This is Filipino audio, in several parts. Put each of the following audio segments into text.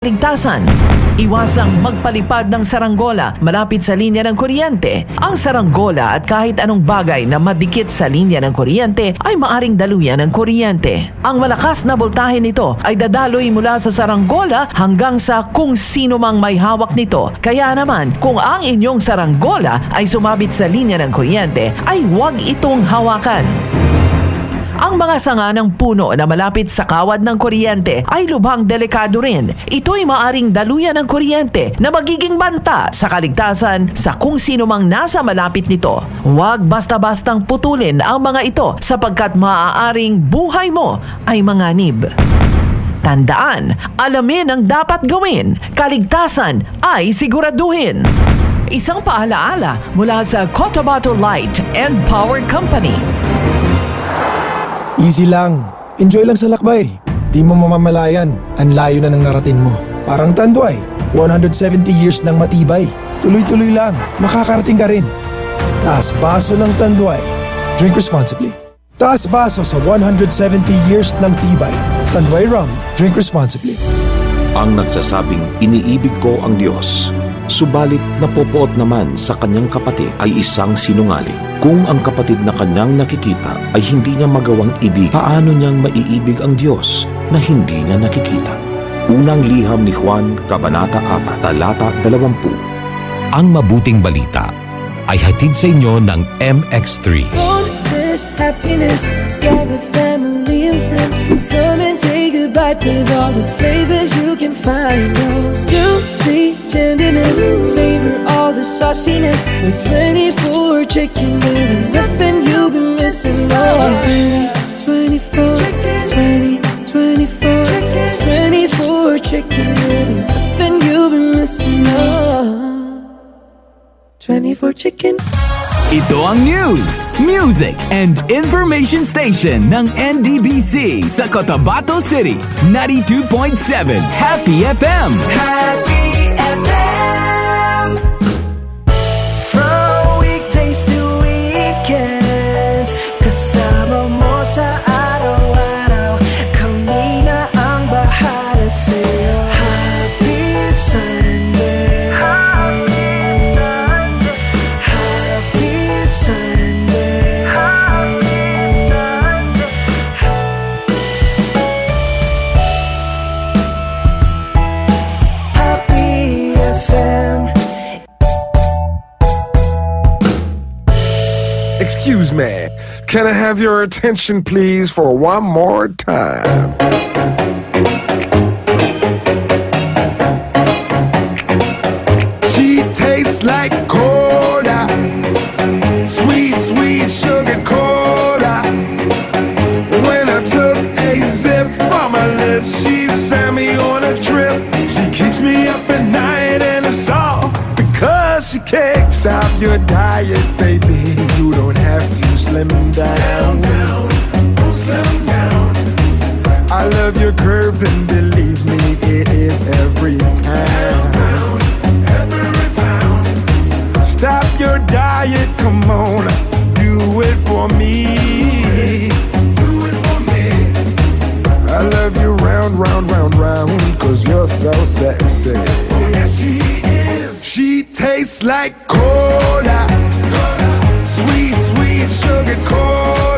Ligtasan. Iwasang magpalipad ng saranggola malapit sa linya ng kuryente. Ang saranggola at kahit anong bagay na madikit sa linya ng kuryente ay maaring daluyan ng kuryente. Ang malakas na voltahe nito ay dadaloy mula sa saranggola hanggang sa kung sino mang may hawak nito. Kaya naman, kung ang inyong saranggola ay sumabit sa linya ng kuryente, ay huwag itong hawakan. Ang mga sanga ng puno na malapit sa kawad ng kuryente ay lubhang delikado rin. Ito'y maaring daluyan ng kuryente na magiging banta sa kaligtasan sa kung sino mang nasa malapit nito. Huwag basta-bastang putulin ang mga ito sapagkat maaaring buhay mo ay manganib. Tandaan, alamin ang dapat gawin. Kaligtasan ay siguraduhin. Isang paalaala mula sa Cotabato Light and Power Company. Easy lang. Enjoy lang sa lakbay. Di mo mamamalayan, ang layo na ng narating mo. Parang Tanduay, 170 years ng matibay. Tuloy-tuloy lang, makakarating ka rin. Taas baso ng Tanduay. Drink responsibly. Taas baso sa 170 years ng tibay. Tanduay Rum. Drink responsibly. Ang nagsasabing iniibig ko ang Diyos, subalit napopoot naman sa kanyang kapatid ay isang sinungaling. Kung ang kapatid na kanyang nakikita ay hindi niya magawang ibig, paano niyang maiibig ang Diyos na hindi niya nakikita? Unang liham ni Juan, Kabanata 4, Talata 20. Ang mabuting balita ay hatid sa inyo ng MX3. Bonus happiness, gather family and friends. Come and take a bite with all the flavors you can find. Oh, juicy tenderness, savor all the sauciness. With plenty for chicken, there ain't nothing you'll be missing. Oh, 20, 24, 20, 24, 24 chicken, there ain't nothing you'll be missing. Oh, 24 chicken. Ito ang news, music, and information station ng NDBC sa Cotabato City. 92.7 Happy FM. Happy FM. Can I have your attention, please, for one more time? She tastes like cola, sweet, sweet sugar cola. When I took a sip from her lips, she sent me on a trip. She keeps me up at night, and it's all because she can't stop your diet, baby. Slim down. Slim down. I love your curves, and believe me, it is every pound. Stop your diet, come on, do it for me. Do it for me. I love you round, round, round, round, cause you're so sexy. Oh, yes, she is. She tastes like cola. Sweet, sweet sugar cola.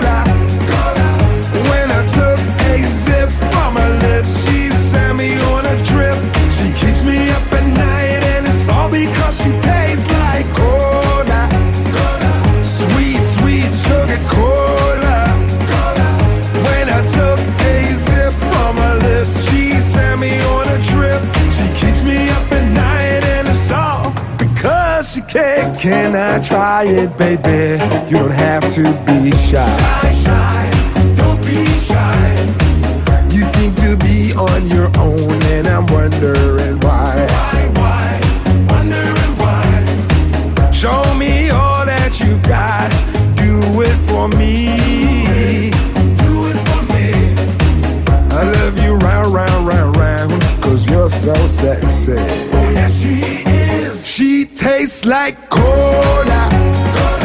She cares. Can I try it, baby? You don't have to be shy. Don't be shy. You seem to be on your own, and I'm wondering why. Why, why? Wondering why. Show me all that you've got. Do it for me. Do it for me. I love you round, round, round, round, cause you're so sexy. Tastes like cola. Sweet,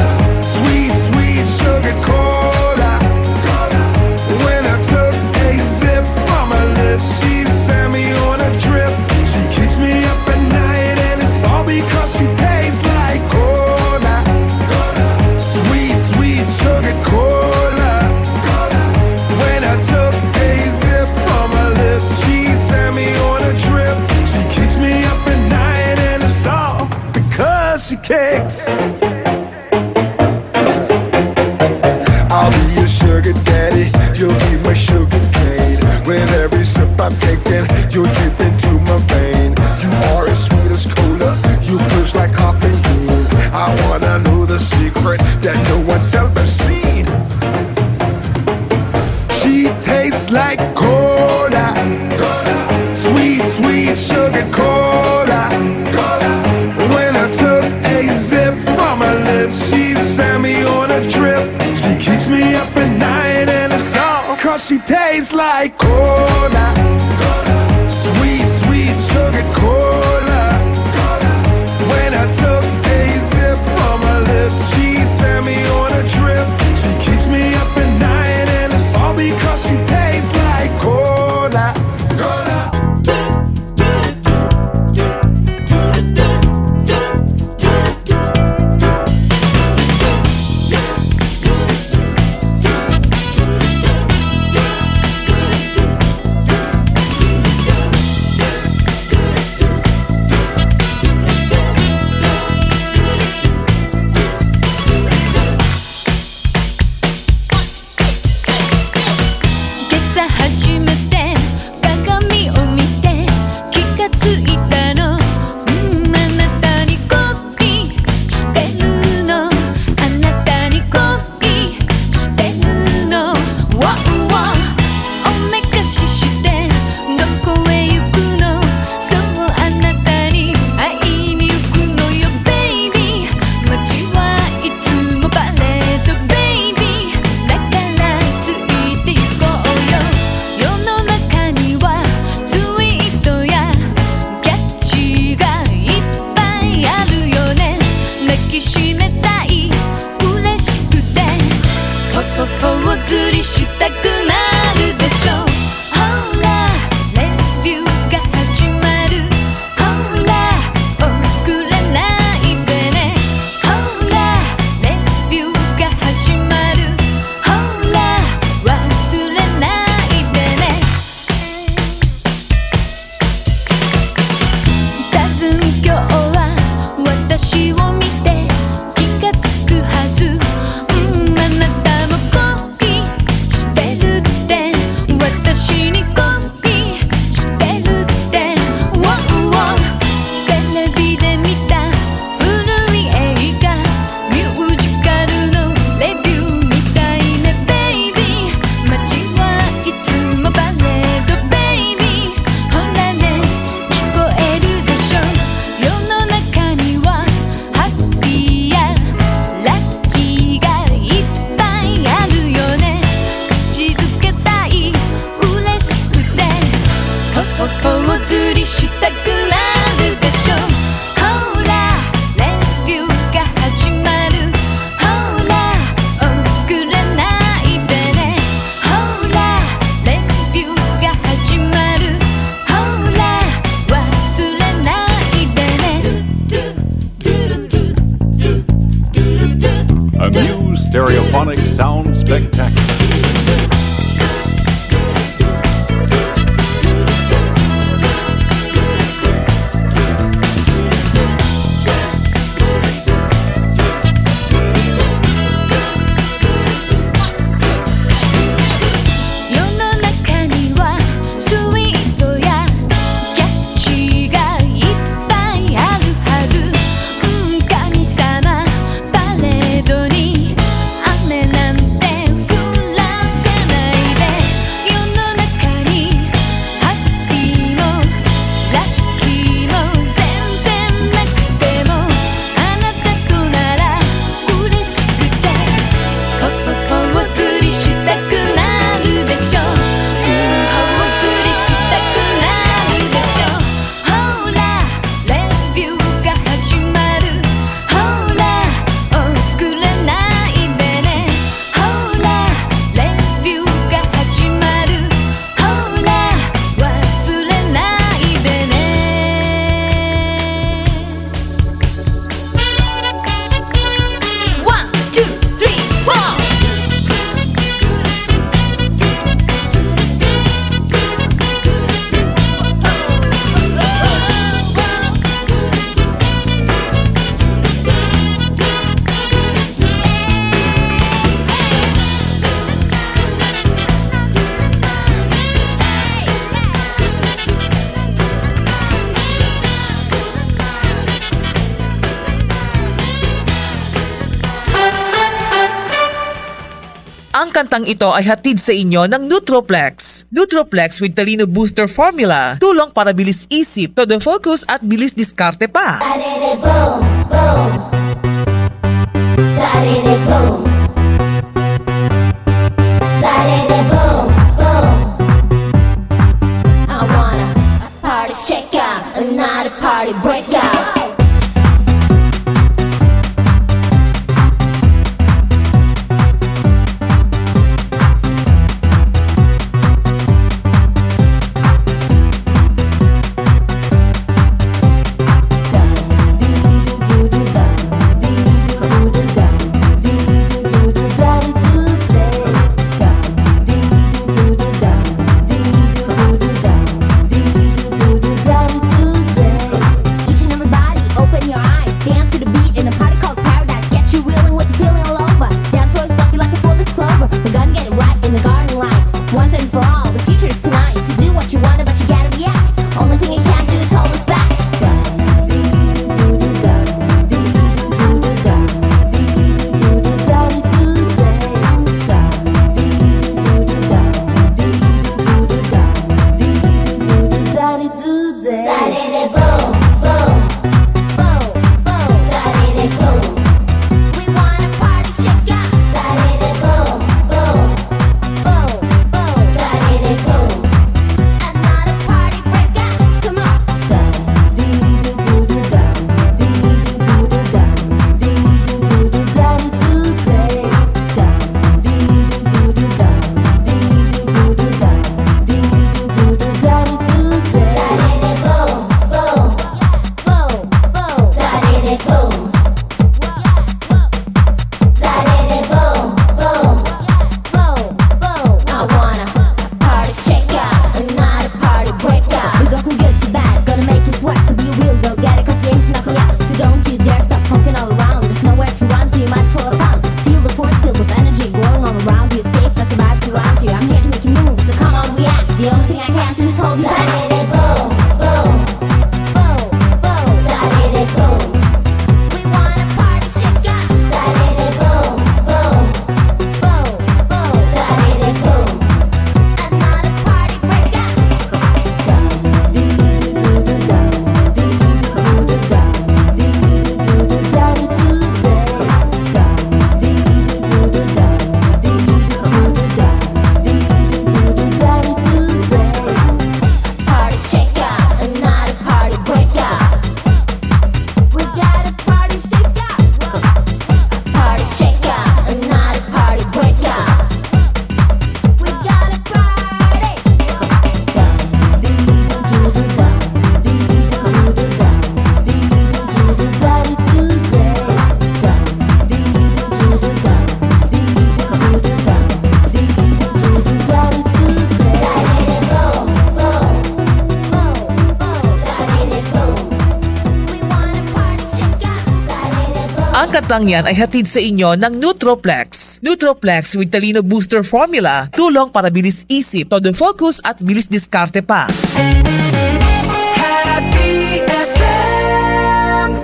that no one's ever seen. She tastes like cola, sweet, sweet sugar cola. When I took a sip from her lips, she sent me on a trip. She keeps me up at night and it's all cause she tastes like cola. Sweet, sweet sugar cola. Ito ay hatid sa inyo ng Nutroplex. Nutroplex with Talino Booster Formula. Tulong para bilis isip, todo focus at bilis diskarte pa. Da-de-de boom, boom. Ang kantang yan ay hatid sa inyo ng Nutroplex. Nutroplex with Talino Booster Formula. Tulong para bilis isip, todo focus at bilis diskarte pa.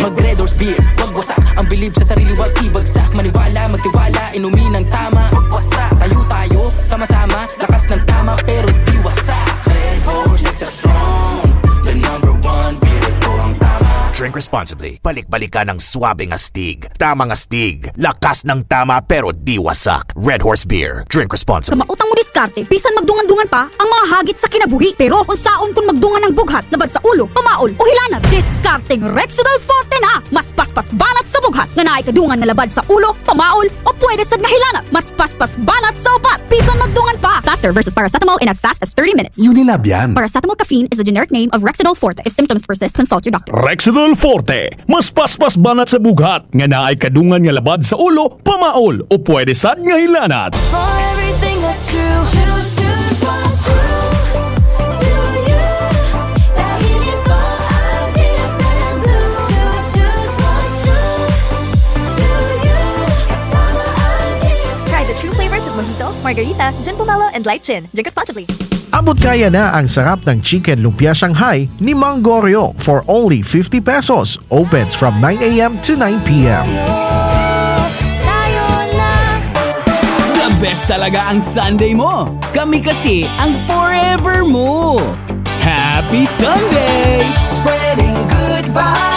Mag-red horse beer, magwasak Ang bilib sa sarili, wag Drink responsibly. Balik-balikan ng swabing astig. Tamang astig. Lakas ng tama pero di wasak. Red Horse Beer. Drink responsibly. Kamautang mo diskarte, bisan magdungan-dungan pa ang mga hagit sa kinabuhi. Pero kung saon kung magdungan ng bughat, labad sa ulo, pamaol o hilanat, diskarteng Rexidol Forte na! Mas paspas banat sa bughat, nga naay kadungan na labad sa ulo, pamaol o pwede sad nga. Mas paspas banat sa upat, bisan magdungan! Faster versus paracetamol in as fast as 30 minutes. Unilab yan. Paracetamol caffeine is the generic name of Rexidol Forte. If symptoms persist, consult your doctor. Rexidol Forte, mas paspas banat sa bughat, nga naay kadungan nga labad sa ulo, pamaol o pwede sad nga hilanat. For everything that's true, margarita, gin pomelo, and light gin. Drink responsibly. Abot kaya na ang sarap ng Chicken Lumpia Shanghai ni Mang Goryo for only 50 pesos. Opens from 9 a.m. to 9 p.m. Tayo na. The best talaga ang Sunday mo. Kami kasi ang forever mo. Happy Sunday! Spreading good vibes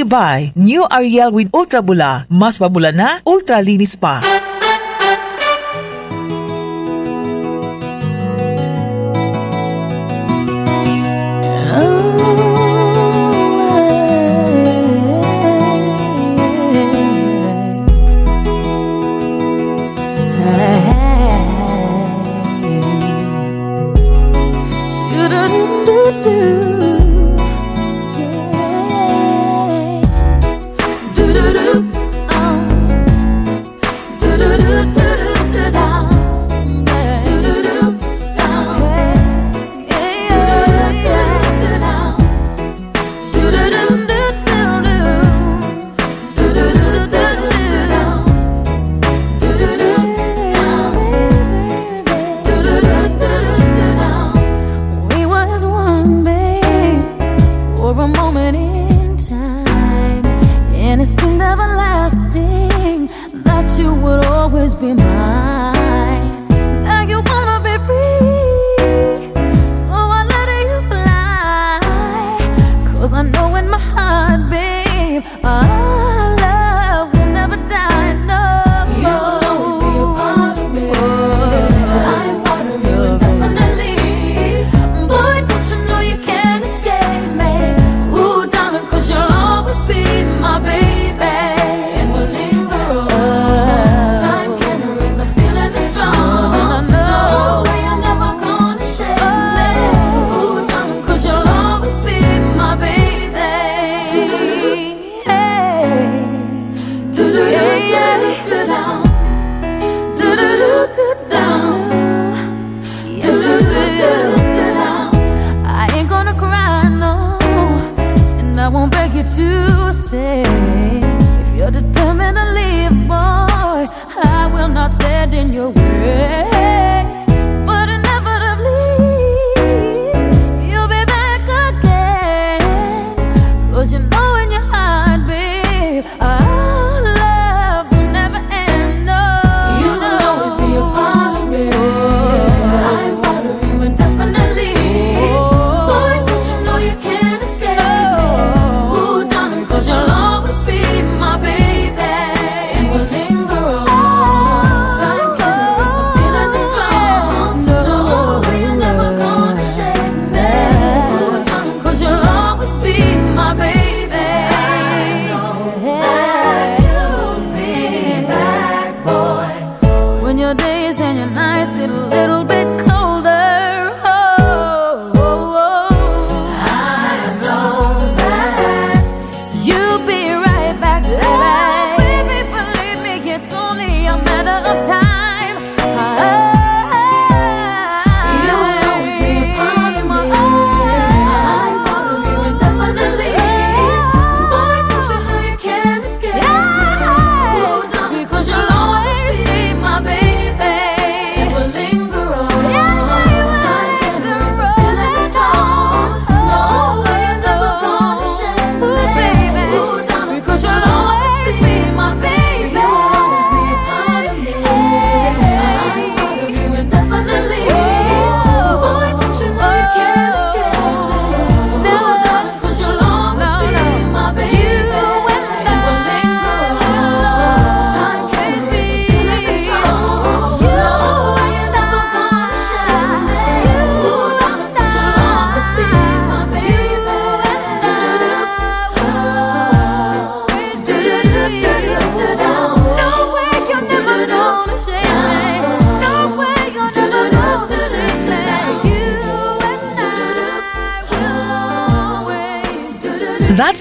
you by New Ariel with Ultra Bula. Mas mabula na, ultra linis pa.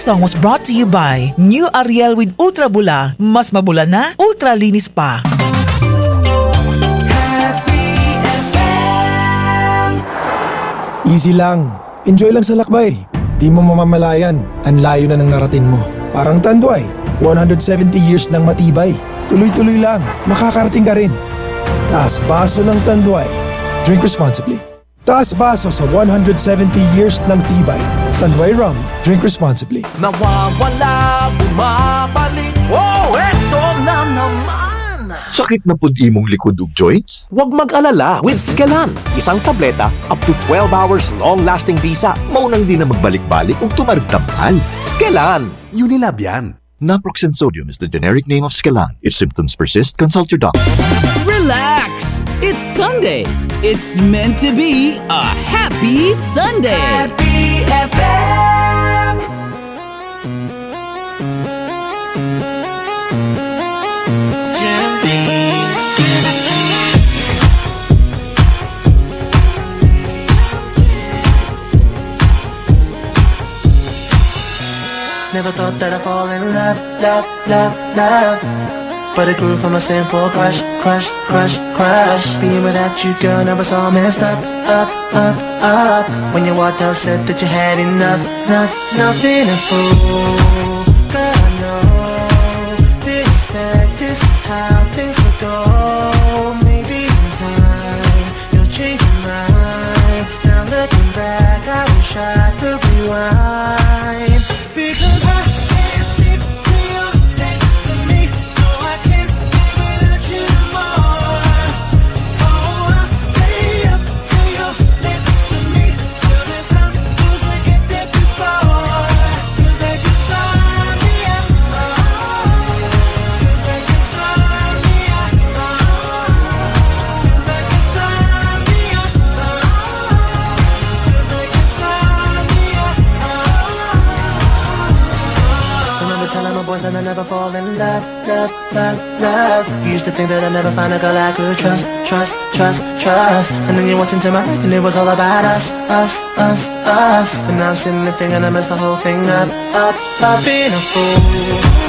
song was brought to you by New Ariel with Ultra Bula. Mas mabula na, ultra linis pa. Easy lang. Enjoy lang sa lakbay. Di mo mamamalayan. Ang layo na ng narating mo. Parang tanduay. 170 years ng matibay. Tuloy-tuloy lang. Makakarating ka rin. Taas baso ng tanduay. Drink responsibly. Taas baso sa 170 years ng tibay. Tanduay Rum. Drink responsibly. Nawawala, bumabalik. Oh, eto na naman! Sakit na pud imong likod ug joints? Huwag mag-alala with Scalan. Isang tableta up to 12 hours long-lasting visa. Maunang di na magbalik-balik ug tumartamtal. Scalan. Unilab yan. Naproxen sodium is the generic name of Scalan. If symptoms persist, consult your doctor. Relax. It's Sunday. It's meant to be a happy Sunday. Happy Never thought that I'd fall in love, love, love, love. But it grew from a simple crush, crush, crush, crush. Being without you, girl, never saw messed up, up, up, up. When you walked out, said that you had enough, enough, nothing to fool. Find a girl I could trust, trust, trust, trust. And then you walked into my life and it was all about us, us, us, us. And now I'm sitting there thinking I messed the whole thing up, up, up. Being a fool,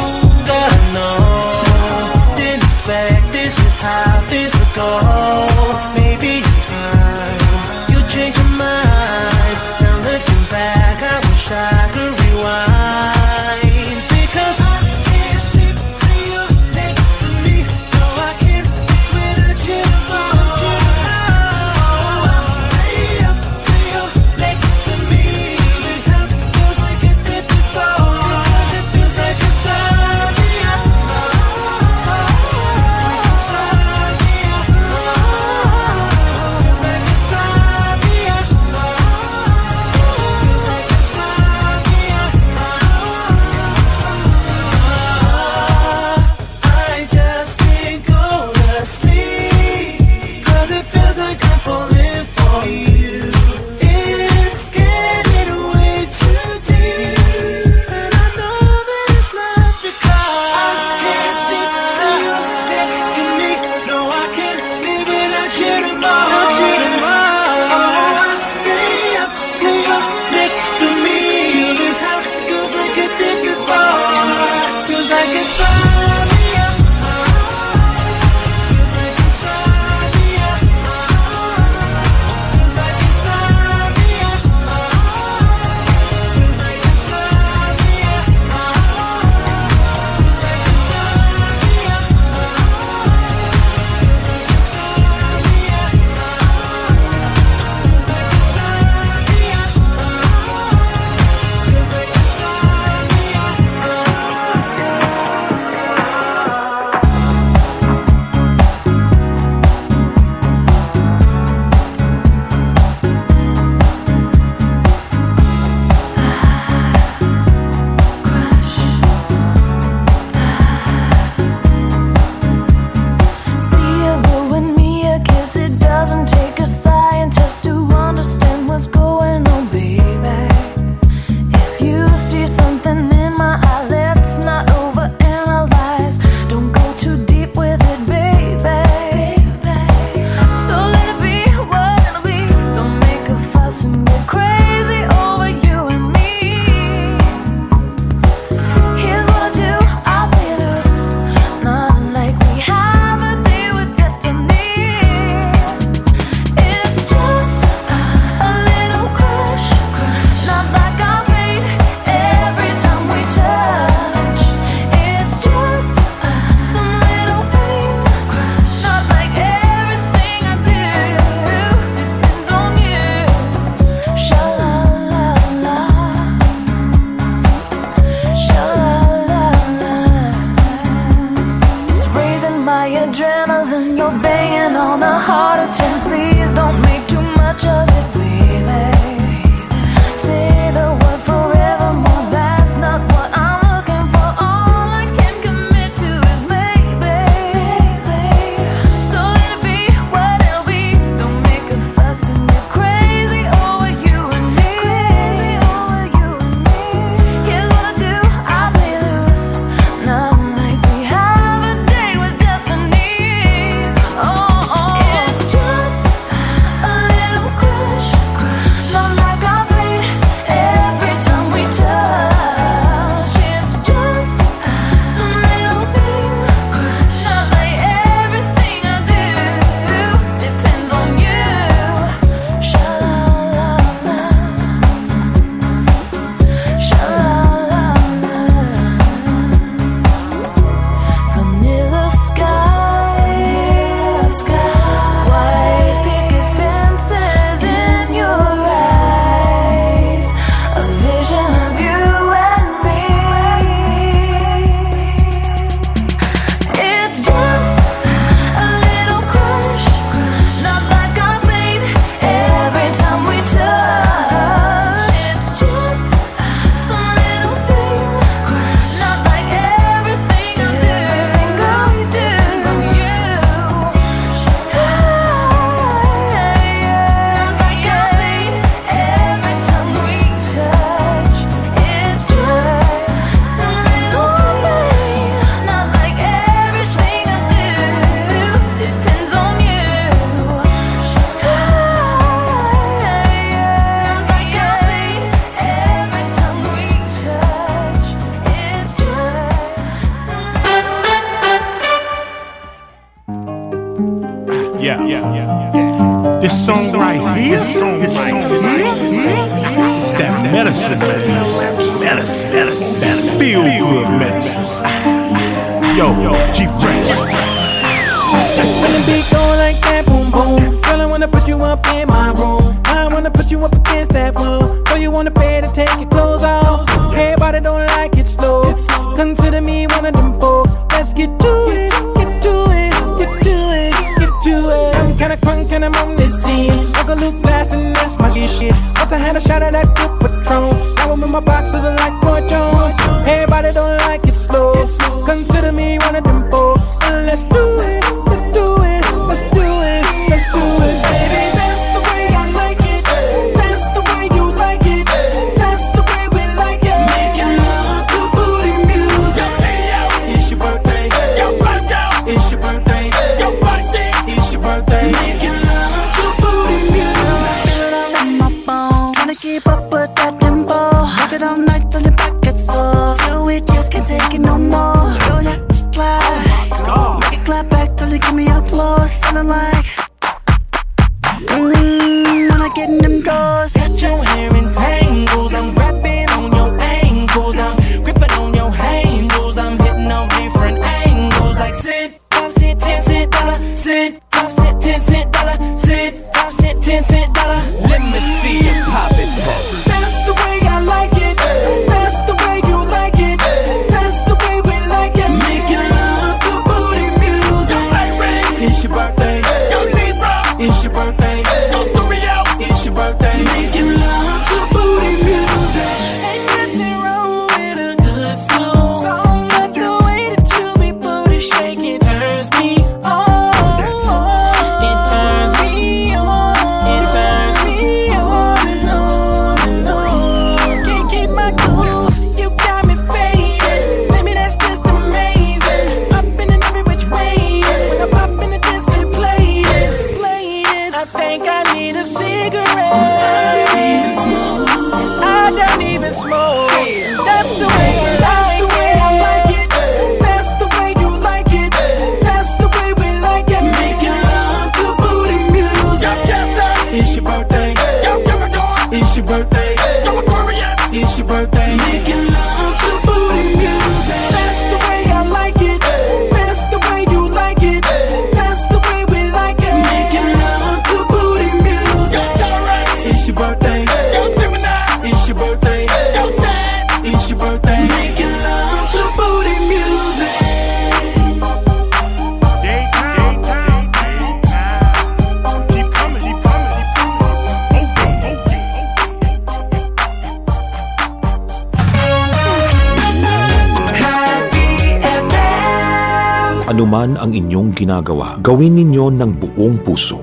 ginagawa, gawin ninyo ng buong puso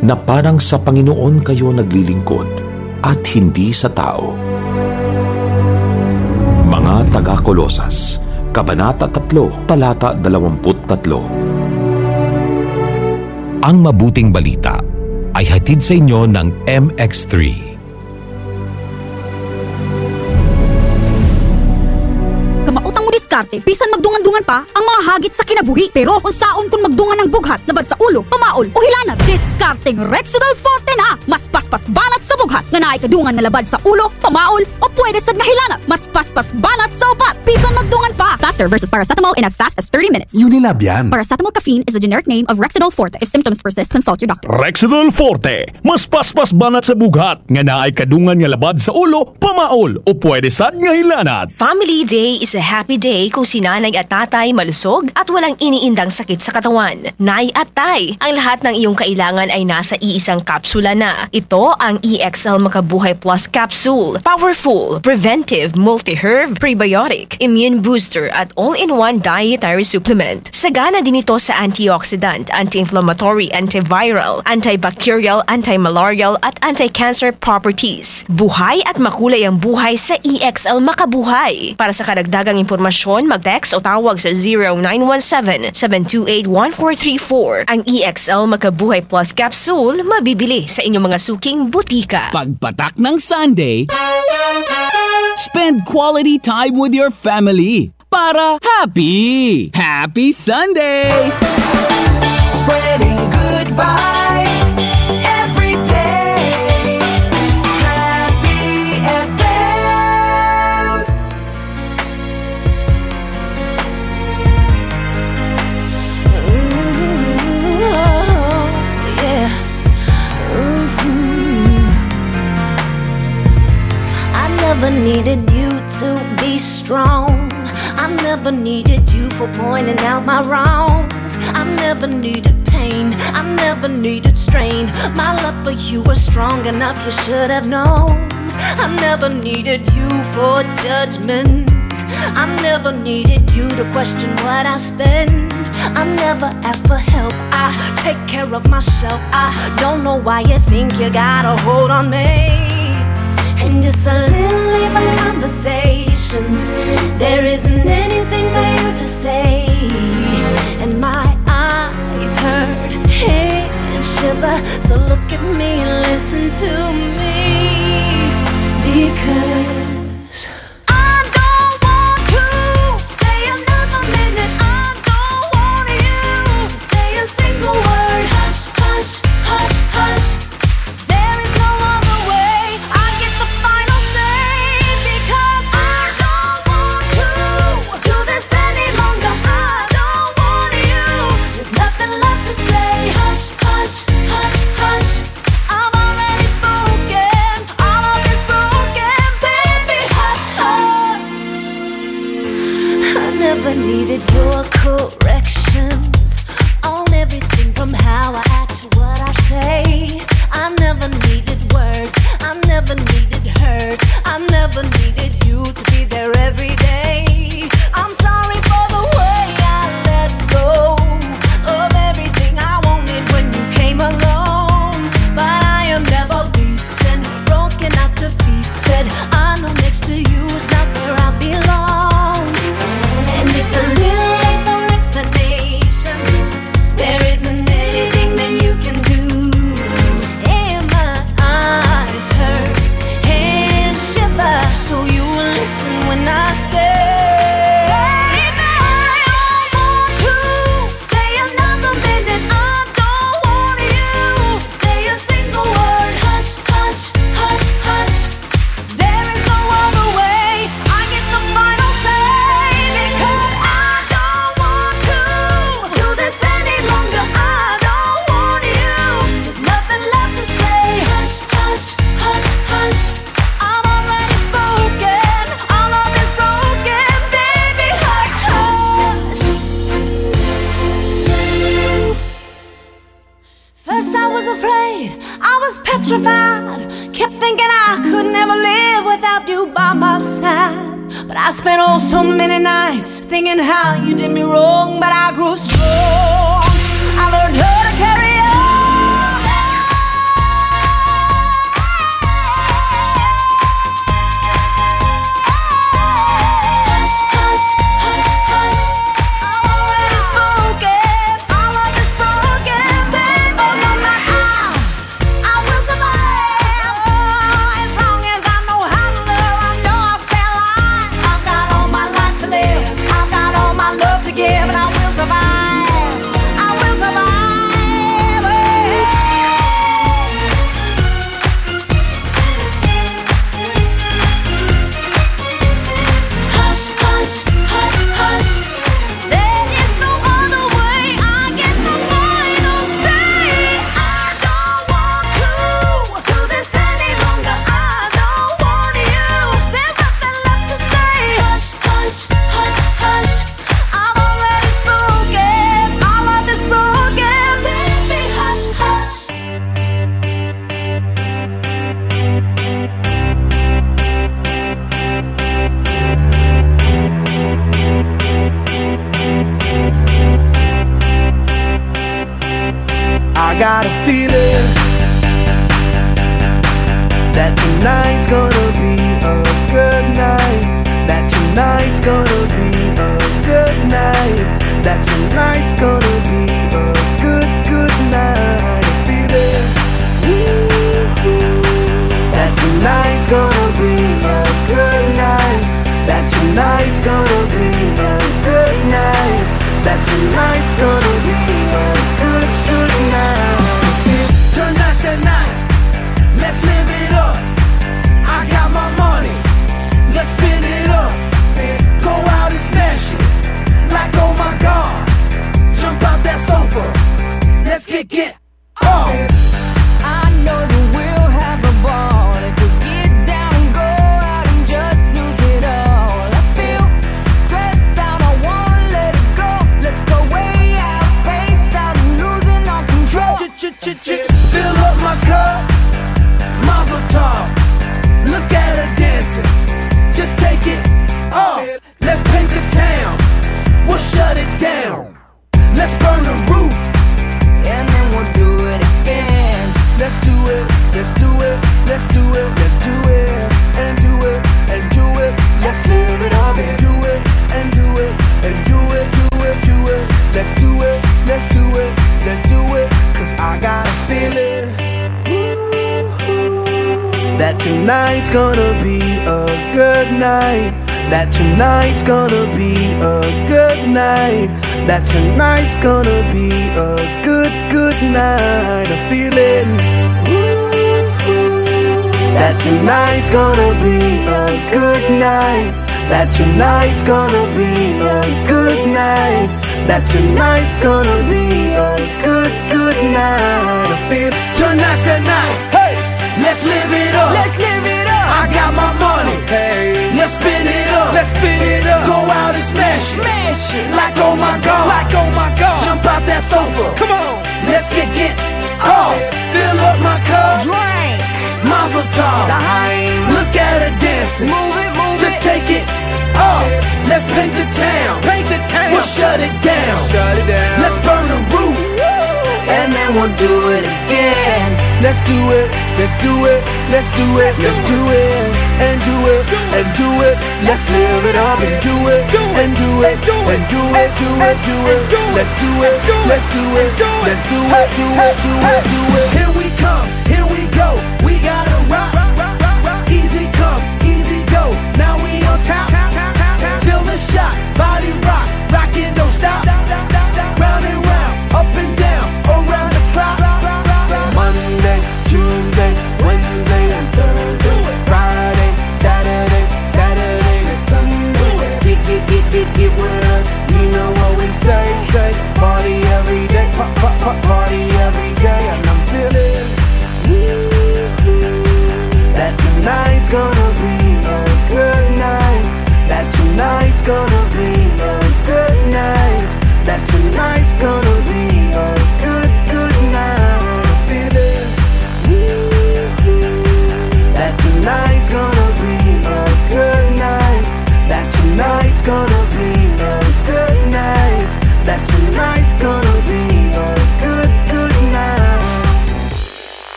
na parang sa Panginoon kayo naglilingkod at hindi sa tao. Mga taga-Kolosas, Kabanata 3, Talata 23. Ang mabuting balita ay hatid sa inyo ng MX3 diskarte, bisan magdungan-dungan pa ang mga hagit sa kinabuhi. Pero unsaon kun magdungan ng bughat, labad sa ulo, pamaol o hilanat, diskarteng Rexidol Forte na. Mas paspas banat sa bughat nga naay kadungan na labad sa ulo, pamaol o pwede sad nahilanat. Mas paspas banat sa upat, bisan magdungan pa. Faster versus paracetamol in as fast as 30 minutes. Unilab yan. Paracetamol caffeine is the generic name of Rexidol Forte. If symptoms persist, consult your doctor. Rexidol Forte. Mas paspas banat sa bughat nga naay kadungan nga labad sa ulo, pamaol o pwede sad nga hilanat. Family Day is a happy day kung si nanay at tatay malusog at walang iniindang sakit sa katawan. Nay at tay, ang lahat ng iyong kailangan ay nasa iisang kapsula na. Ito ang EXL Makabuhay Plus Capsule. Powerful, preventive, multi-herb, prebiotic, immune booster at all-in-one dietary supplement. Sagana din ito sa antioxidant, anti-inflammatory, antiviral, antibacterial, antimalarial at anti-cancer properties. Buhay at makulay ang buhay sa EXL Makabuhay. Para sa karagdagang impormasyon, mag-text o tawag sa 0917-728-1434. Ang EXL Makabuhay Plus Capsule mabibili sa inyong mga suking butika. Pagpatak ng Sunday, spend quality time with your family. para happy. Happy Sunday! Spreading good vibes every day. Happy FM. Ooh, yeah. Ooh. I never needed you to be strong never needed you for pointing out my wrongs. I never needed pain. I never needed strain. My love for you was strong enough, you should have known. I never needed you for judgment. I never needed you to question what I spend. I never ask for help. I take care of myself. I don't know why you think you got a hold on me. And it's a little even conversation. There isn't anything for you to say. And my eyes hurt, hey, shiver. So look at me and listen to me. Because that you're.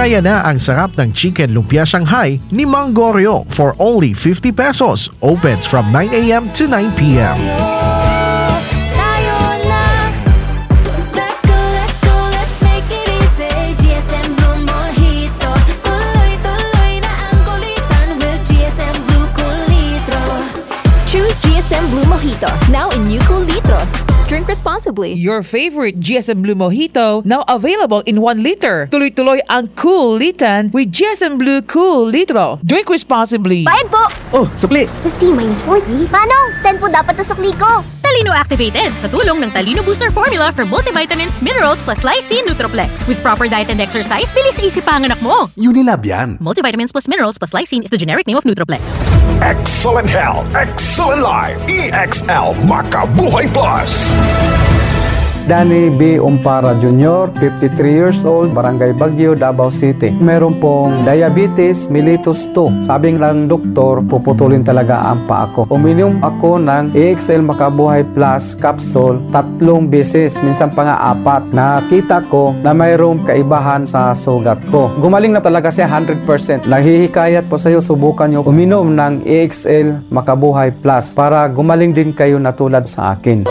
Kaya na ang sarap ng Chicken Lumpia Shanghai ni Mang Goryo for only 50 pesos. Opens from 9 a.m. to 9 responsibly. Your favorite GSM Blue Mojito now available in 1 liter. Tuloy-tuloy ang cool litan with GSM Blue Cool Litro. Drink responsibly. Bayad po! Oh, supli. 50 minus 40? Manong, 10 po dapat na sukli ko. Talino activated sa tulong ng Talino Booster Formula for multivitamins, minerals plus lysine Nutroplex. With proper diet and exercise, bilis isip pa ang anak mo. Unilab yan. Multivitamins plus minerals plus lysine is the generic name of Nutroplex. Excellent health, excellent life. EXL Makabuhay Plus. Danny B. Umpara Jr., 53 years old, Barangay Bagyo, Davao City. Meron pong diabetes mellitus 2. Sabing lang doktor, puputulin talaga ang paa ko. Uminom ako ng EXL Makabuhay Plus capsule tatlong beses, minsan pa nga apat. Nakita ko na mayroong kaibahan sa sugat ko. Gumaling na talaga siya 100%. Nahihikayat po sa iyo, subukan nyo uminom ng EXL Makabuhay Plus para gumaling din kayo na tulad sa akin.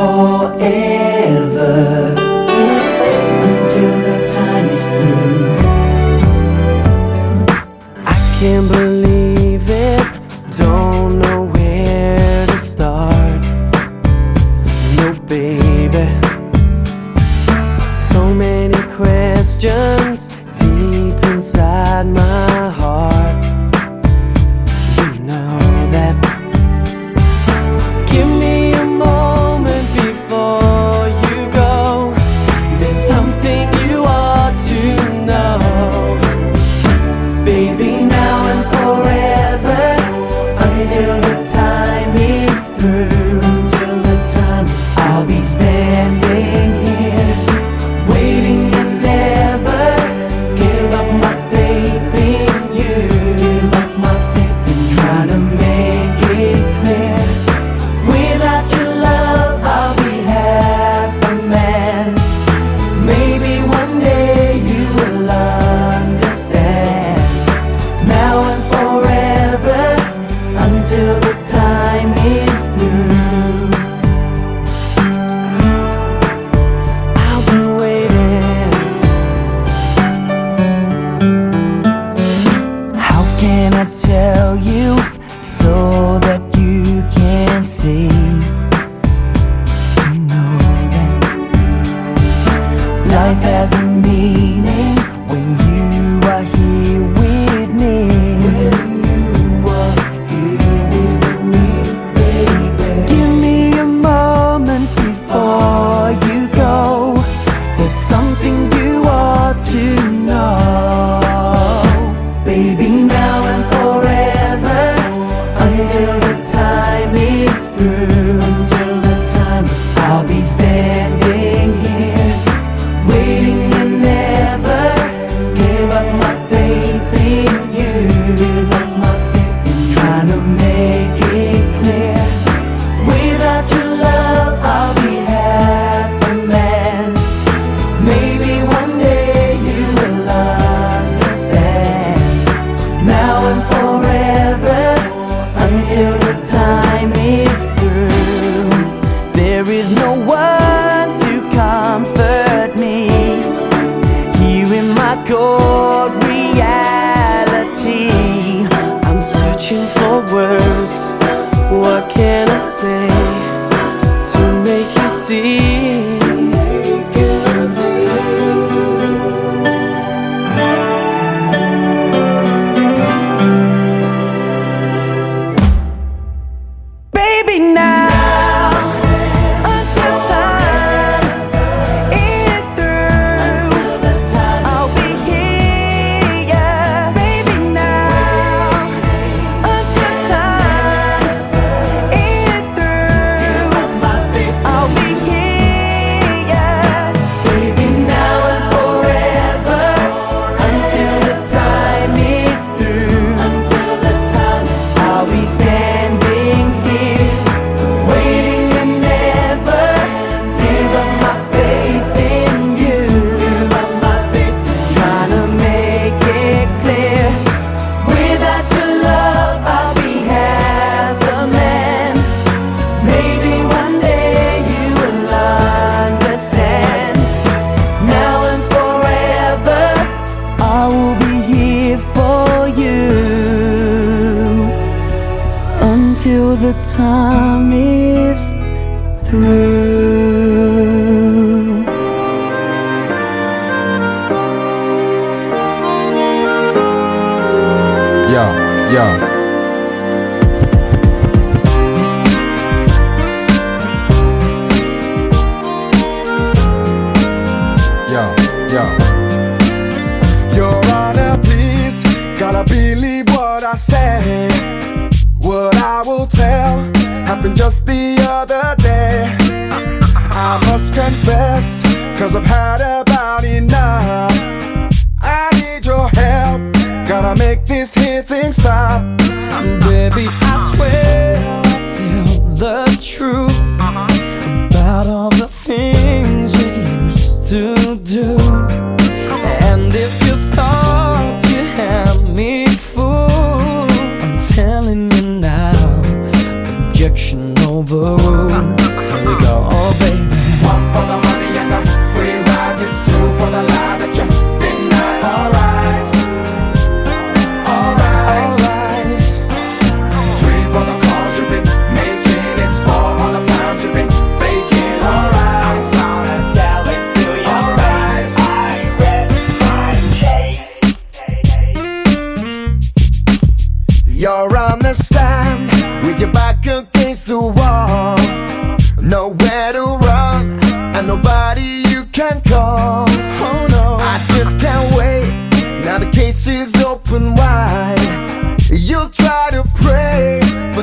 And forever.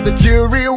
the jury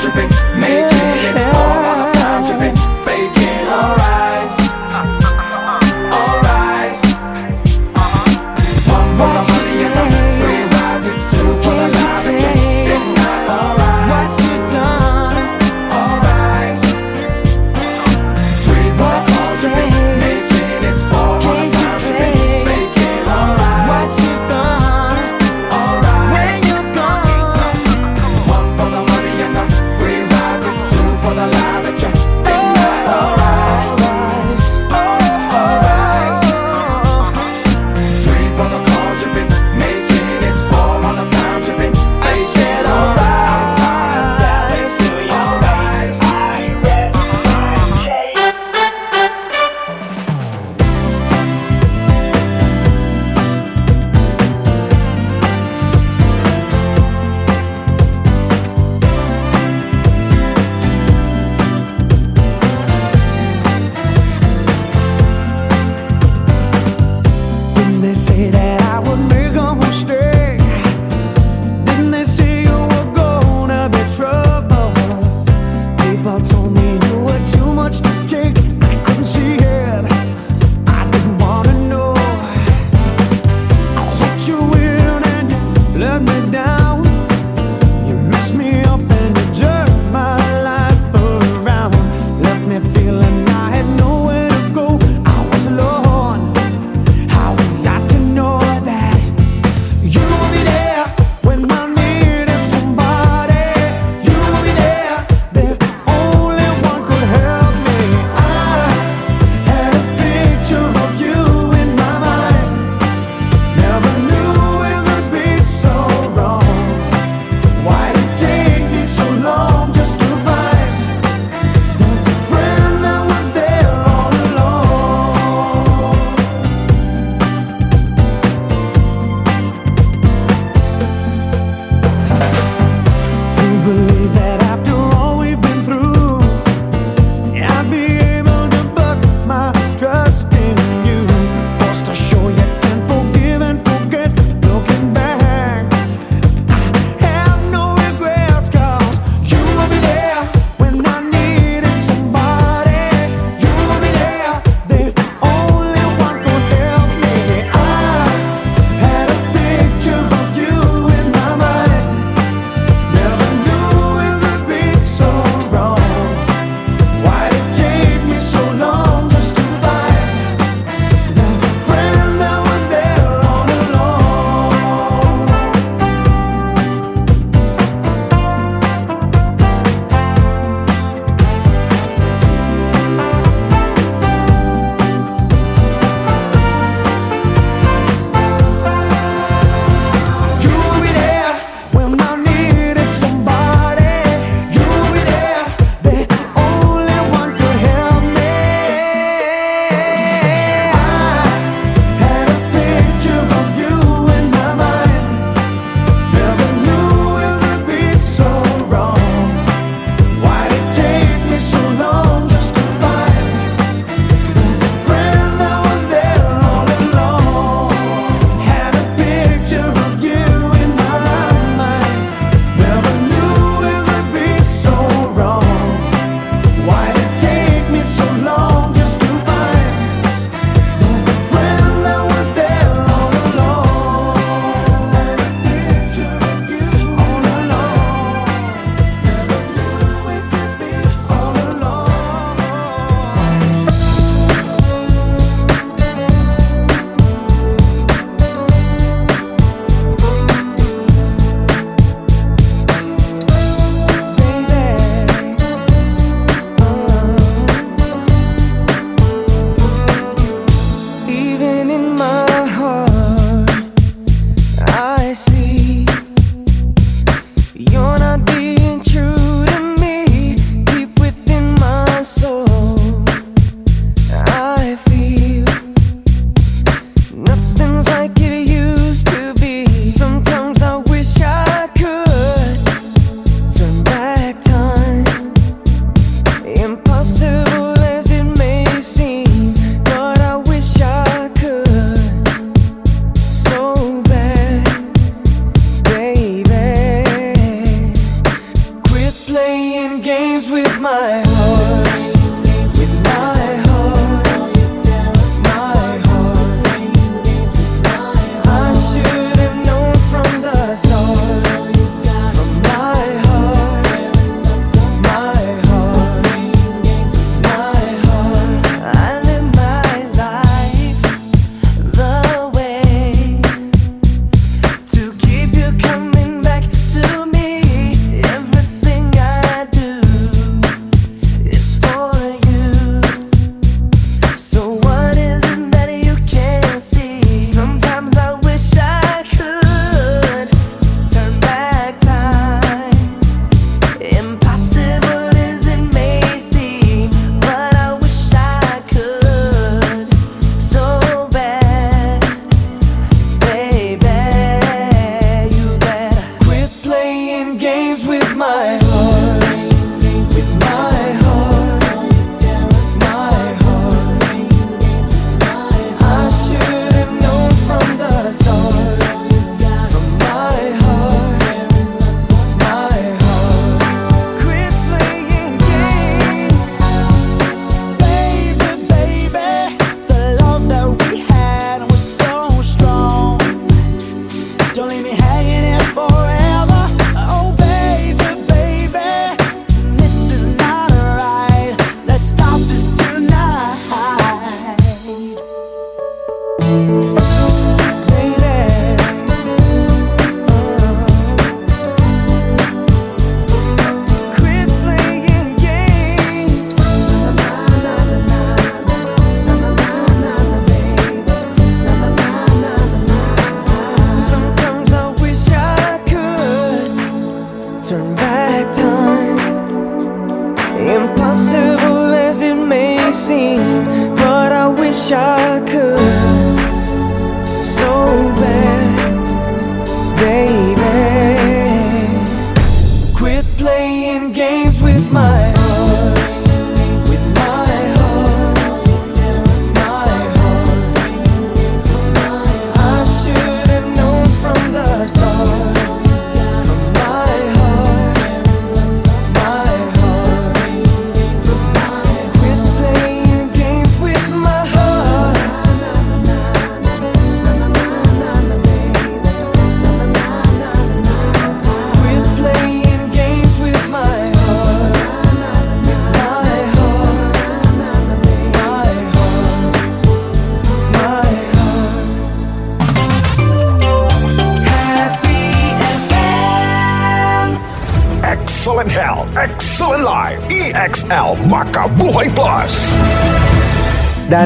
jumping, make it all.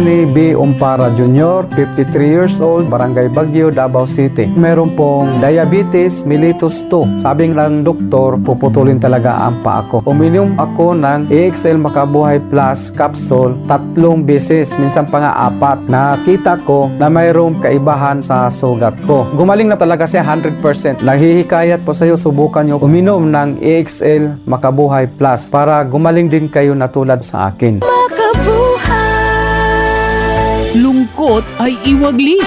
Manny B. Umpara Jr., 53 years old, Barangay Bagyo, Davao City. Meron pong diabetes mellitus 2. Sabi ng doktor, puputulin talaga ang paa ko. Uminom ako ng AXL Makabuhay Plus capsule tatlong beses, minsan pa nga apat. Nakita ko na mayroong kaibahan sa sugat ko. Gumaling na talaga siya 100%. Nahihikayat po sa iyo, subukan nyo uminom ng AXL Makabuhay Plus para gumaling din kayo na tulad sa akin. lungkot ay iwagli.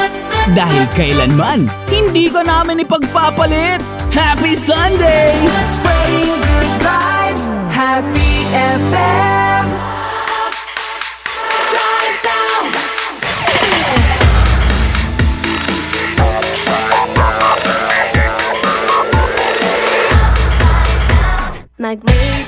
Dahil kailanman, hindi ka namin ipagpapalit. Happy Sunday! Spreading good vibes, Happy FM! Migration.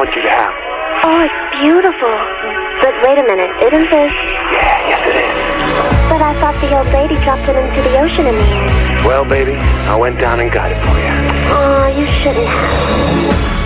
Want you to have. Oh, it's beautiful. But wait a minute, isn't this? Yeah, yes it is. But I thought the old lady dropped it into the ocean in the end. Well, baby, I went down and got it for you. Oh, you shouldn't have.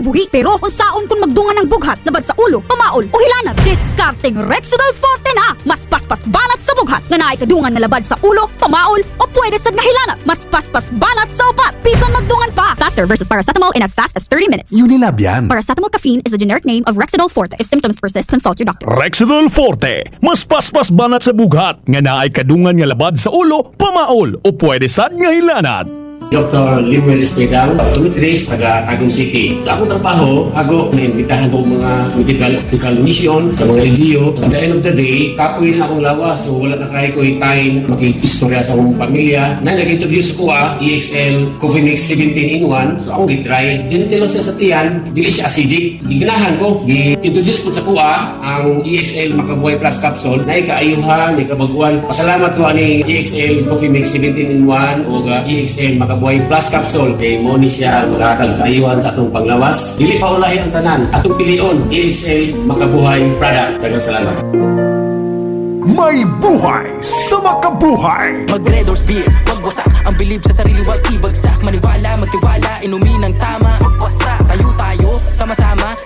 Kinabuhi. Pero kung saon kung magdungan ng bughat, labad sa ulo, pamaol o hilanat, diskarteng Rexidol Forte na! Mas paspas banat sa bughat, nga naay kadungan na labad sa ulo, pamaol o pwede sad nga hilanat. Mas paspas banat sa upat, bisan magdungan pa! Faster versus paracetamol in as fast as 30 minutes. Unilab yan. Paracetamol caffeine is the generic name of Rexidol Forte. If symptoms persist, consult your doctor. Rexidol Forte, mas paspas banat sa bughat, nga naay kadungan nga labad sa ulo, pamaol o pwede sad nga hilanat. Dr. Limuel Espedal, optometrist, taga Tagum City. Sa akong trabaho, ako naimbitahan ko mga medical, medical mission sa mga LGU. At the end of the day, kapoy na akong lawas. So wala na kaya ko yung time makikistorya sa akong pamilya. Na nag-introduce ko ah, EXL Coffee Mix 17 in 1. So akong gitry. Gentle lang siya sa tiyan, dili siya acidic. Giganahan ko, gi-introduce ko sa kuha ang EXL Makabuhay Plus Capsule na ikaayuhan, ikabaguan. Pasalamat ko ani EXL Coffee Mix 17 in 1 o ga EXL Makabuhay Plus Capsule kay mo ni siya maghatag kaayuhan sa atong panglawas. Dili pa ulahi ang tanan. Atong pilion EXL Makabuhay product. Daghang salamat. May buhay sa makabuhay! Mag Red Horse Beer, wag wasak Ang bilib sa sarili, wag ibagsak Maniwala, magtiwala, inumin ng tama Wag wasak, tayo tayo, sama-sama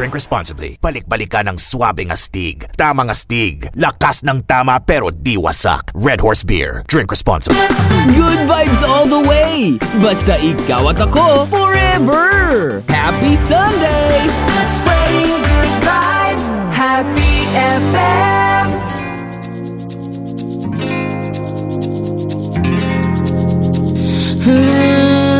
Drink responsibly. Balik-balikan ng swabing astig. Tamang astig. Lakas ng tama pero di wasak. Red Horse Beer. Drink responsibly. Good vibes all the way! Basta ikaw at ako forever! Happy Sunday! Spreading good vibes, Happy FM. Like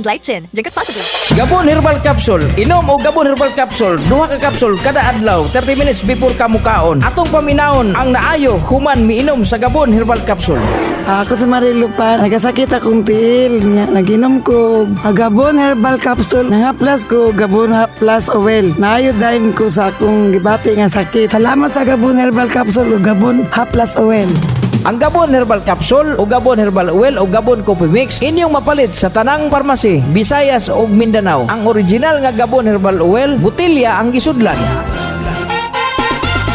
and light chin. Drink responsibly. Gabon Herbal Capsule. Inom o Gabon Herbal Capsule. Duha ka capsule kada adlaw 30 minutes before ka mukaon. Atong paminaon ang naayo human miinom sa Gabon Herbal Capsule. Ako sa Marilupan, nagasakit akong tiil. Naginom ko Gabon Herbal Capsule. Nangaplas ko Gabon Plus Oil. Naayo dahil ko sa akong gibati nga sakit. Salamat sa Gabon Herbal Capsule o Gabon Haplas Oil. Ang Gabon Herbal Capsule o Gabon Herbal Oil o Gabon Coffee Mix inyong mapalit sa tanang parmasi, Visayas o Mindanao. Ang original nga Gabon Herbal Oil, butilya ang gisudlan.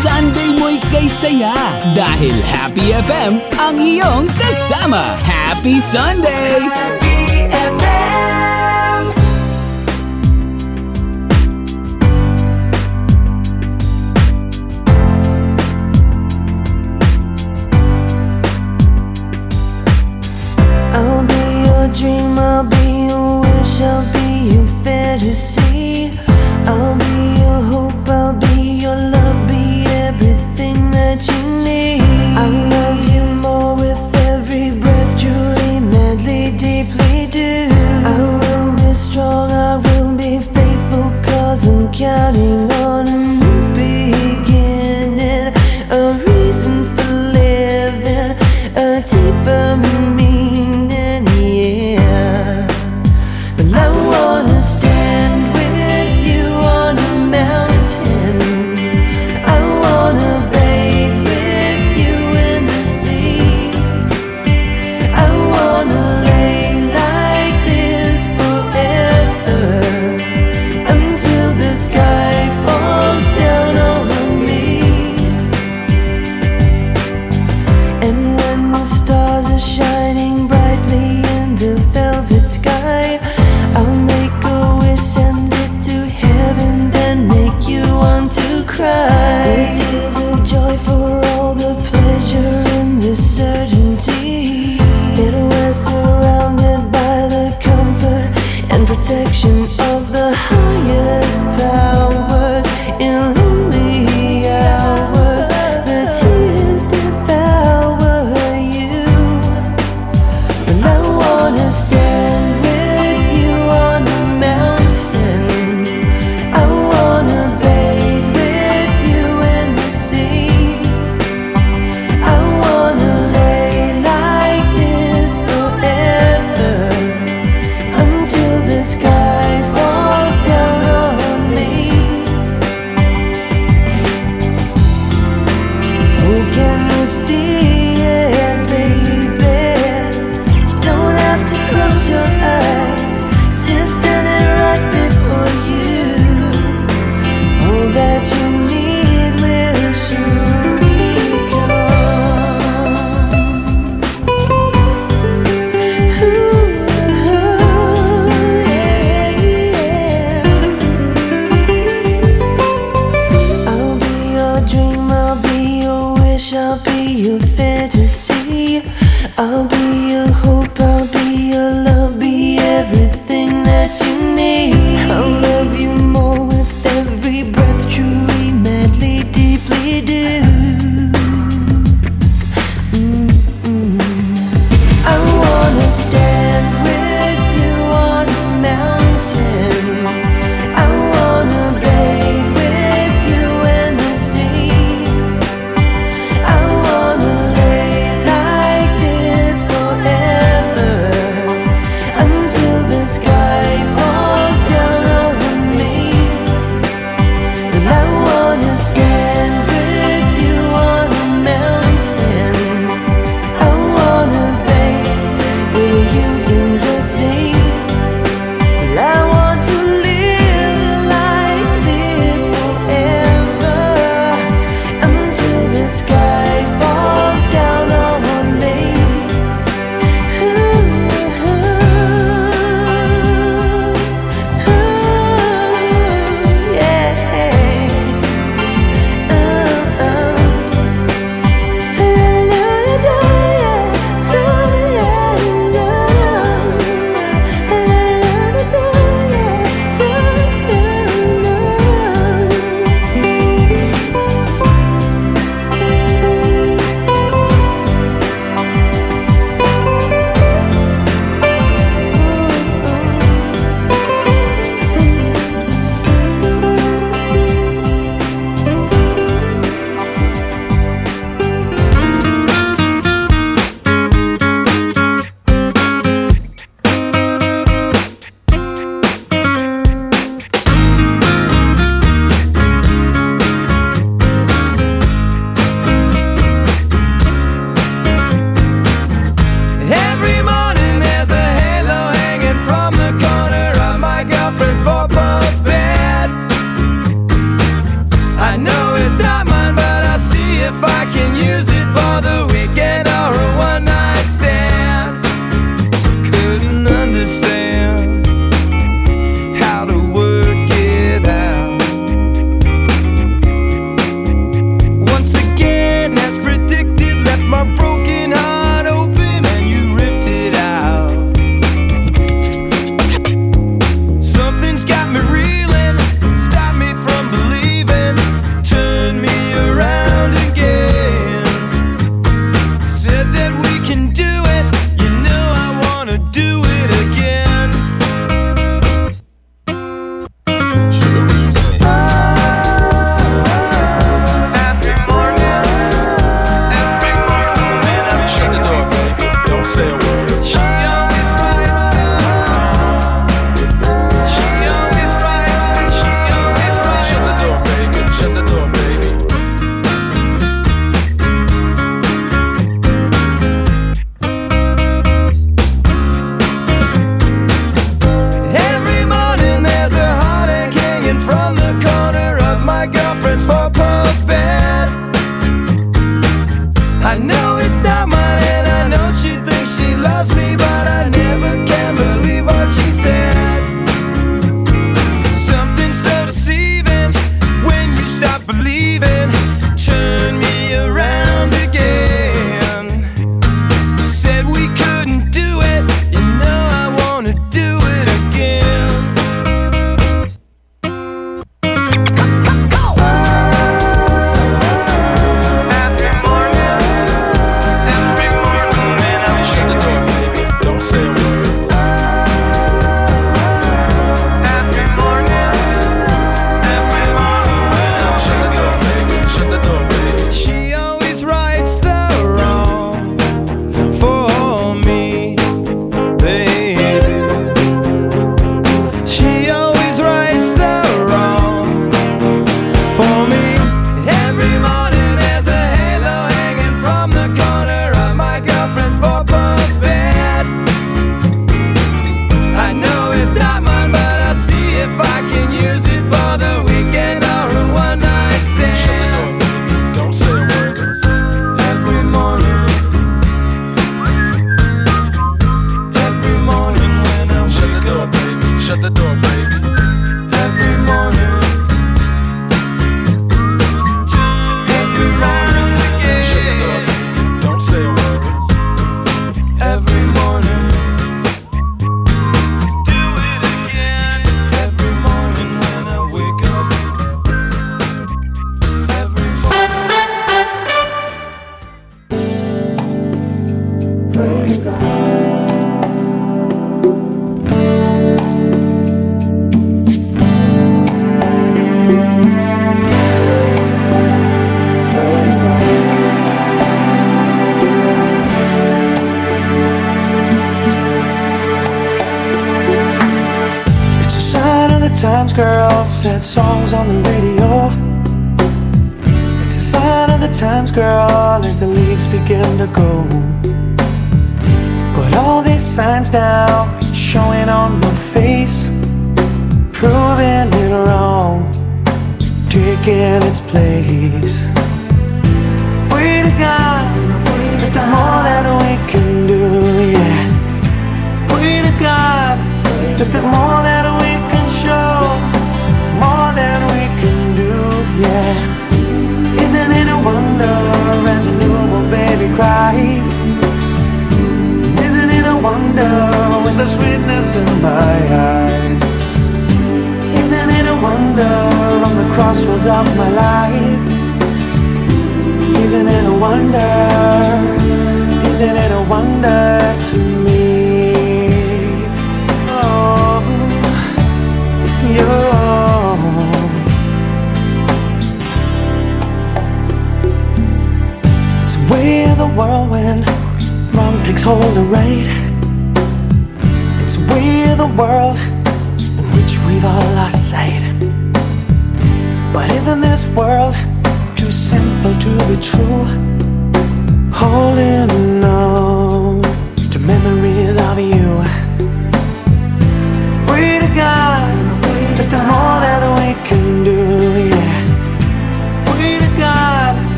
Sunday mo'y kay saya dahil Happy FM ang iyong kasama. Happy Sunday!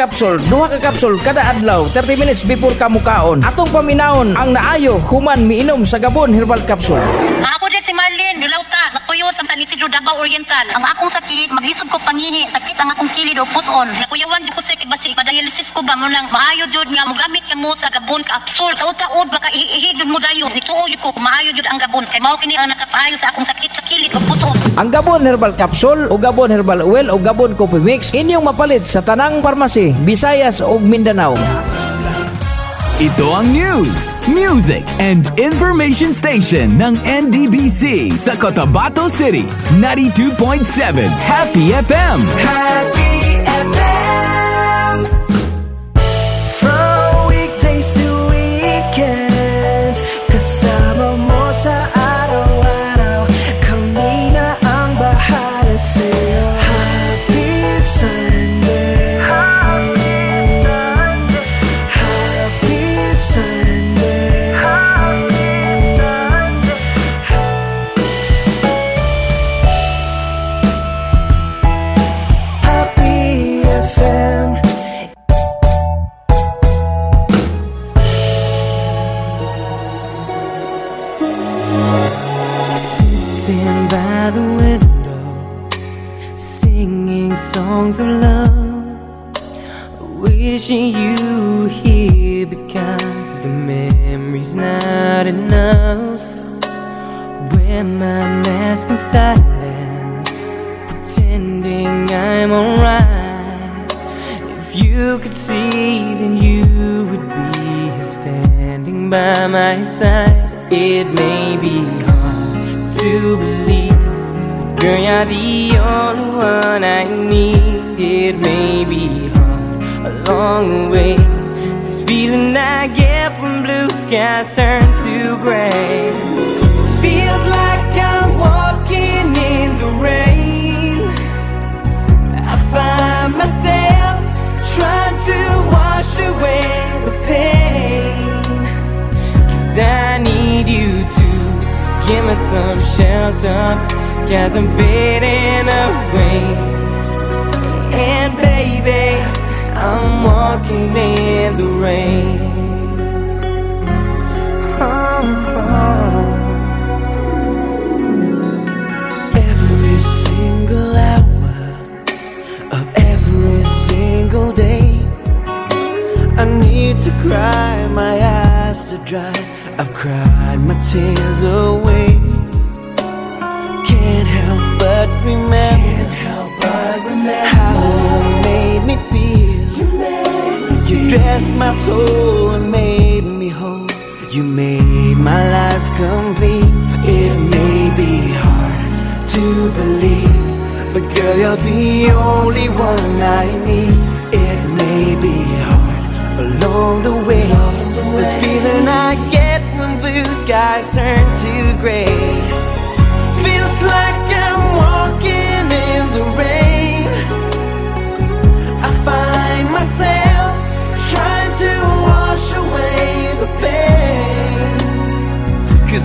capsule, duha ka capsule kada adlaw 30 minutes before ka mukaon. Atong paminawon ang naayo human miinom sa gabon herbal capsule. Ako din si Marlene Dulauta, nakuyo sa San Isidro Davao Oriental. Ang akong sakit, maglisod ko pangingi, sakit ang akong kilid o puson. Nakuyawan jud ko sa kibasig padahilis ko ba mo nang maayo jud nga mogamit ka mo sa gabon capsule. Taud-taud baka ihigid mo dayon. Nituo ko maayo jud ang gabon kay mao kini ang nakapayo sa akong sakit sa kilid o puson. Ang Gabon Herbal Capsule o Gabon Herbal Oil o Gabon Coffee Mix inyong mapalit sa tanang parmasi, Visayas o Mindanao. Ito ang news, music, and information station ng NDBC sa Cotabato City. 92.7 Happy FM. Happy songs of love. Wishing you here because the memory's not enough. Wear my mask in silence, pretending I'm alright. If you could see, then you would be standing by my side. It may be hard to believe, girl, you're the only one I need. It may be hard along the way. This feeling I get when blue skies turn to gray. Feels like I'm walking in the rain. I find myself trying to wash away the pain. Cause I need you to give me some shelter. Cause I'm fading away. Baby, I'm walking in the rain. Uh-huh. Every single hour of every single day, I need to cry, my eyes are dry. I've cried my tears away. Can't help but remember, Can't help how you dressed my soul and made me whole. You made my life complete. It may be hard to believe, but girl, you're the only one I need. It may be hard along the way. It's this feeling I get when blue skies turn to gray.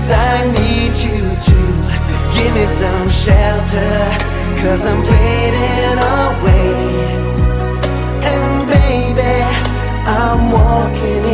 Cause I need you to give me some shelter. Cause I'm fading away. And baby, I'm walking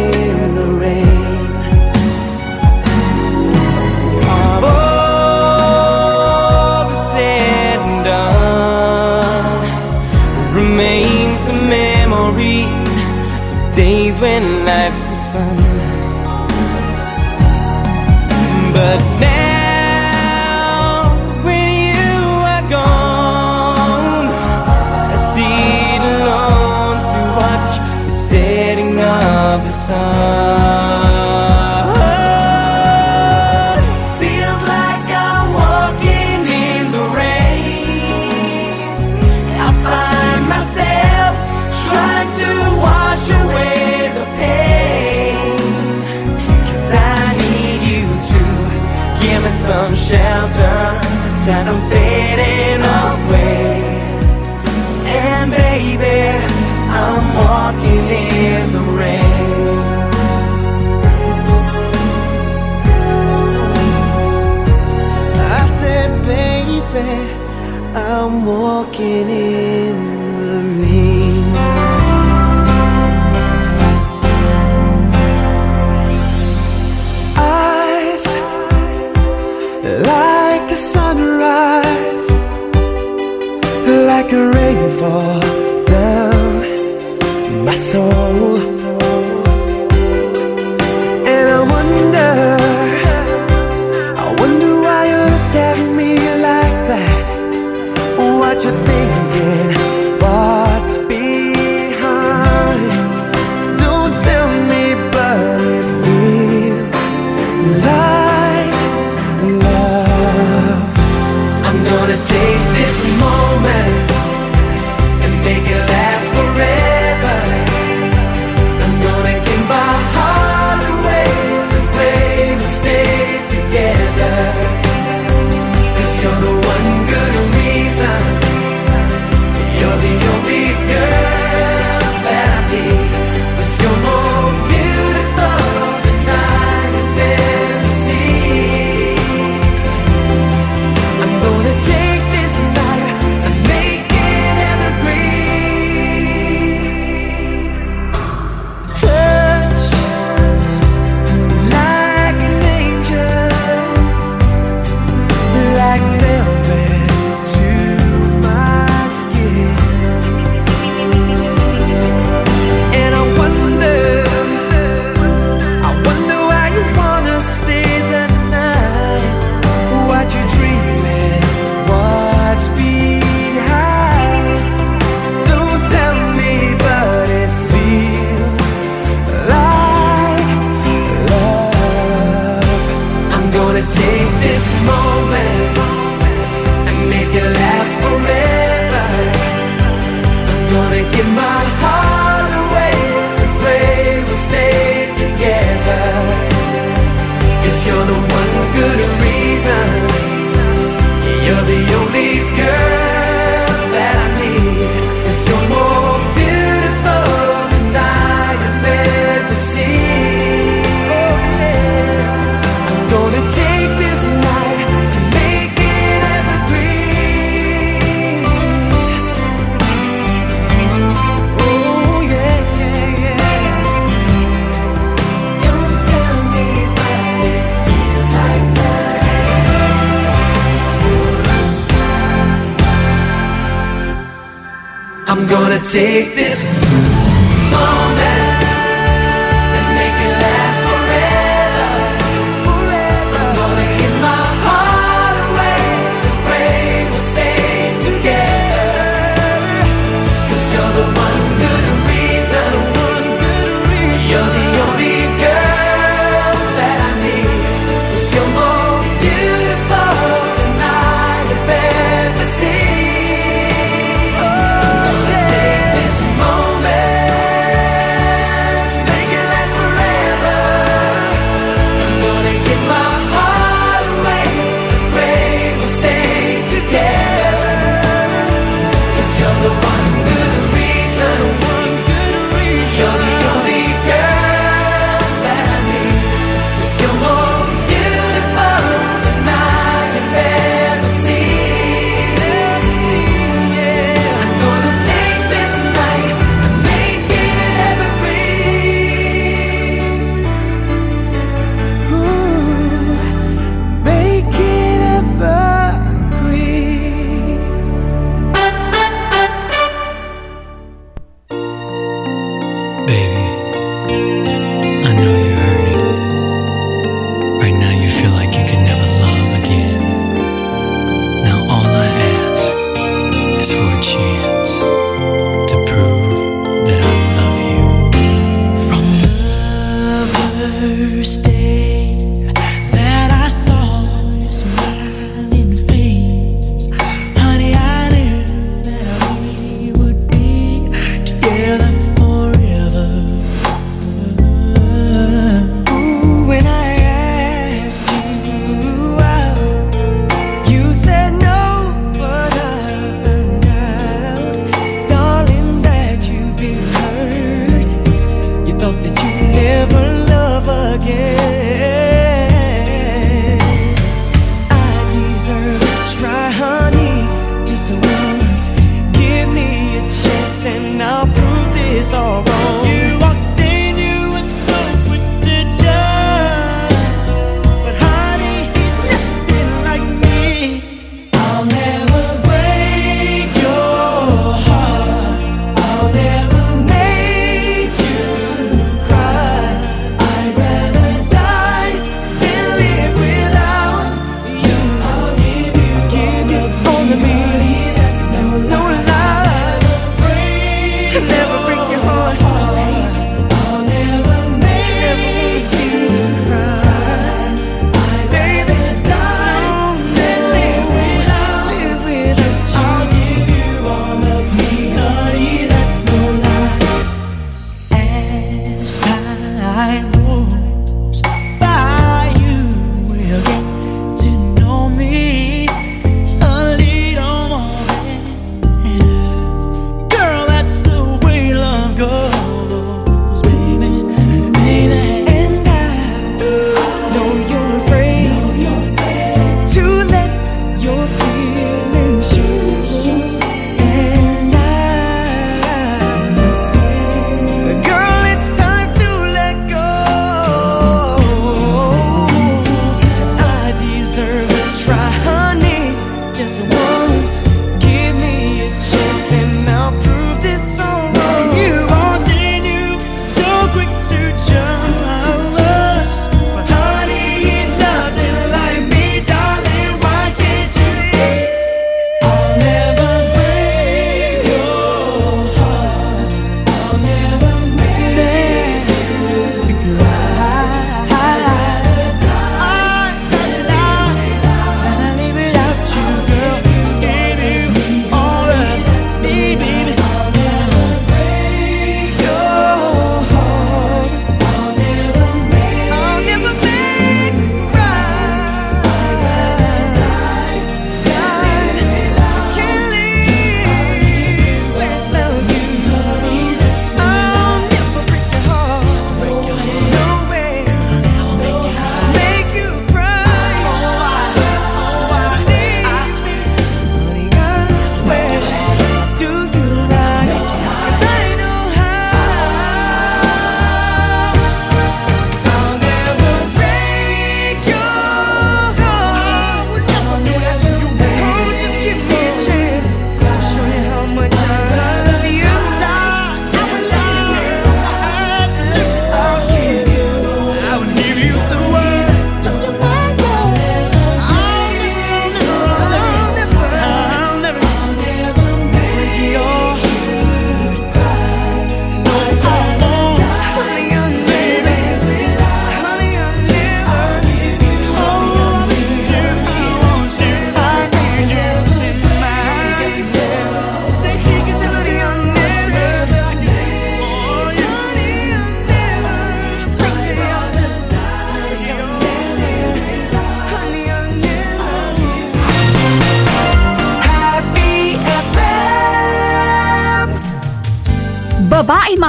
that I'm take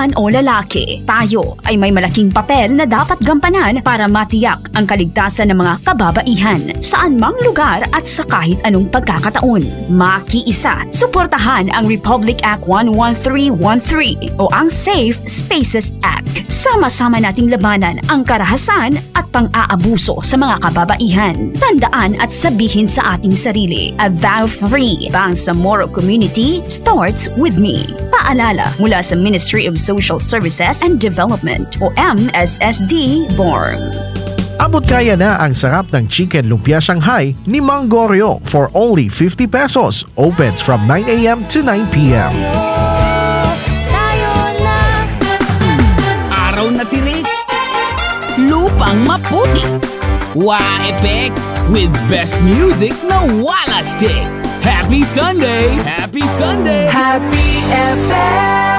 man o lalaki, tayo ay may malaking papel na dapat gampanan para matiyak ang kaligtasan ng mga kababaihan saan mang lugar at sa kahit anong pagkakataon. Makiisa, suportahan ang Republic Act 11313 o ang Safe Spaces Act. Sama-sama nating labanan ang karahasan pang-aabuso sa mga kababaihan. Tandaan at sabihin sa ating sarili, a vow free Bangsamoro community starts with me. Paalala mula sa Ministry of Social Services and Development o MSSD BORM. Abot kaya na ang sarap ng Chicken Lumpia Shanghai ni Mang Goryo for only 50 pesos. Opens from 9 a.m. to 9 p.m. Araw na tirik. Lupang maputi. Wa-epek with best music na wala stick. Happy Sunday! Happy Sunday! Happy FM.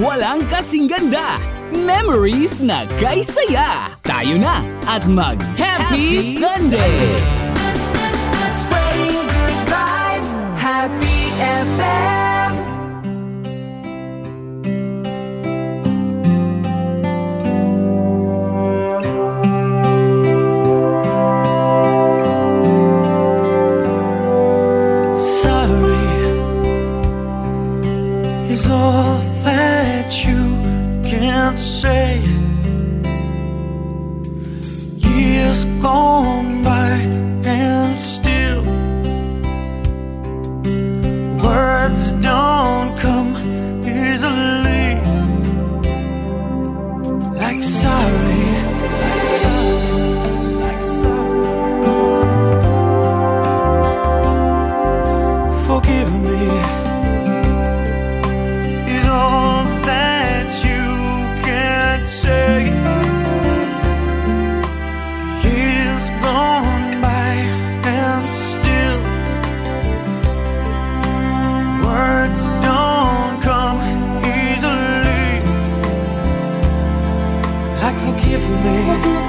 Walang kasing ganda. Memories na kaysaya. Tayo na at mag-Happy Sunday! Spreading good vibes, Happy FM! せ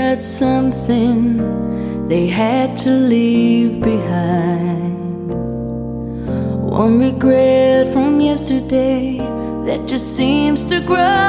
got something they had to leave behind. One regret from yesterday that just seems to grow.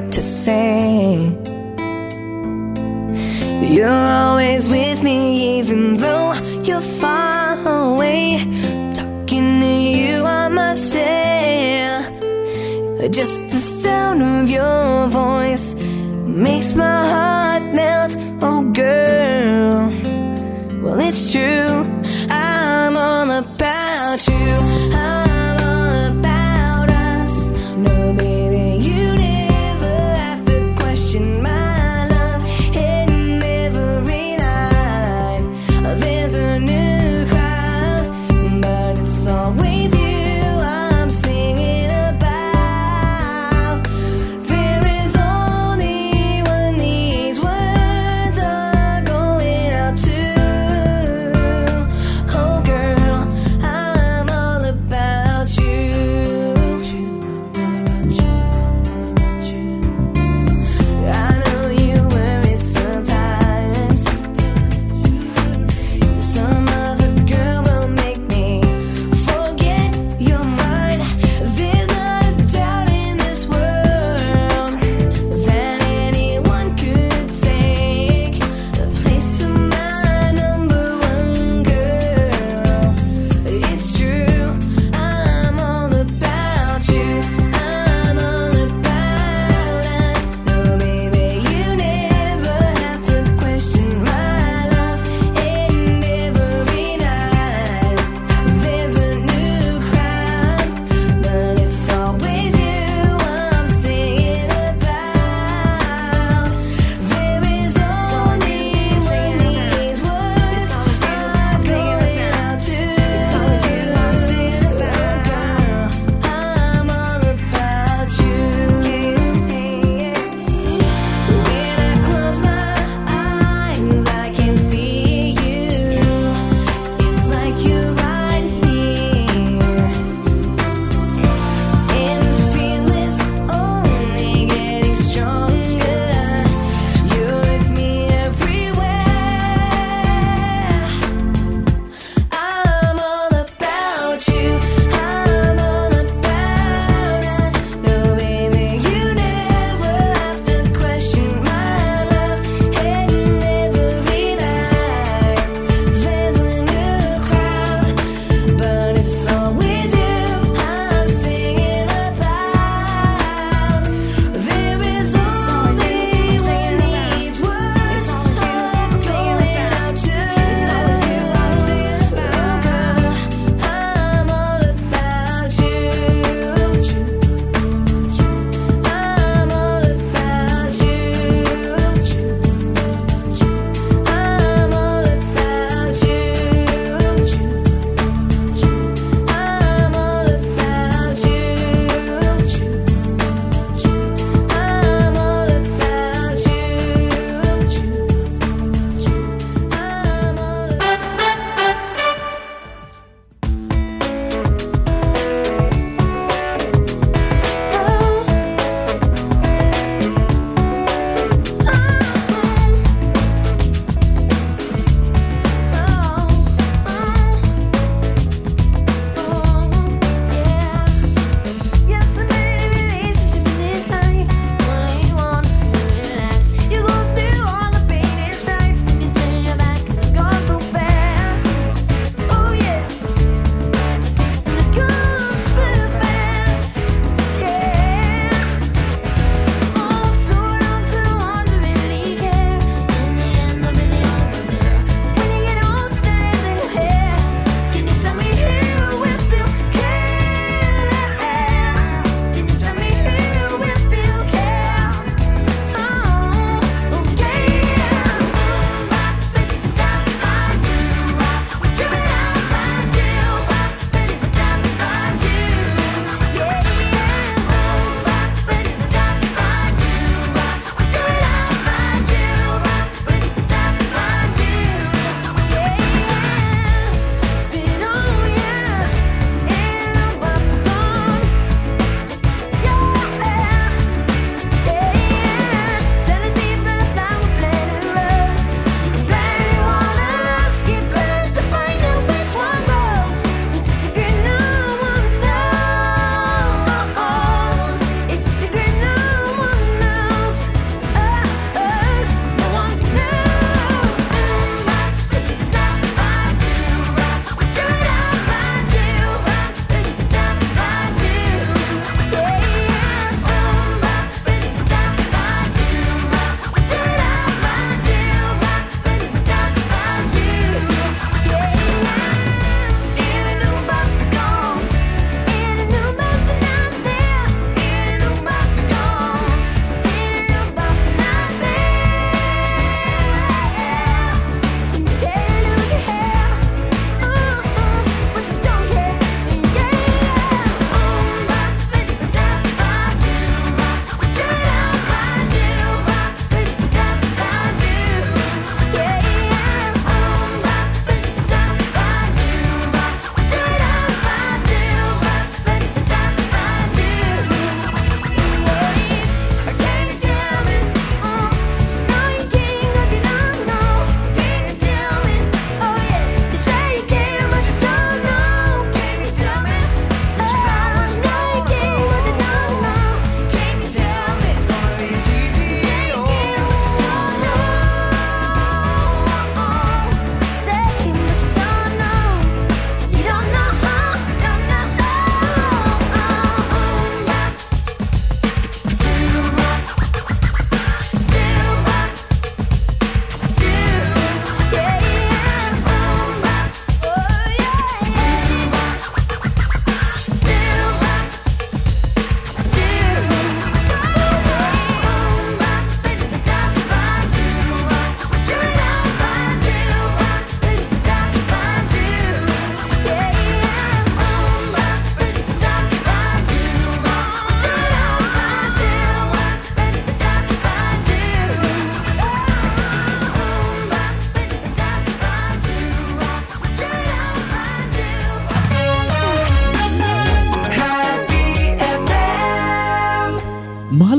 to say.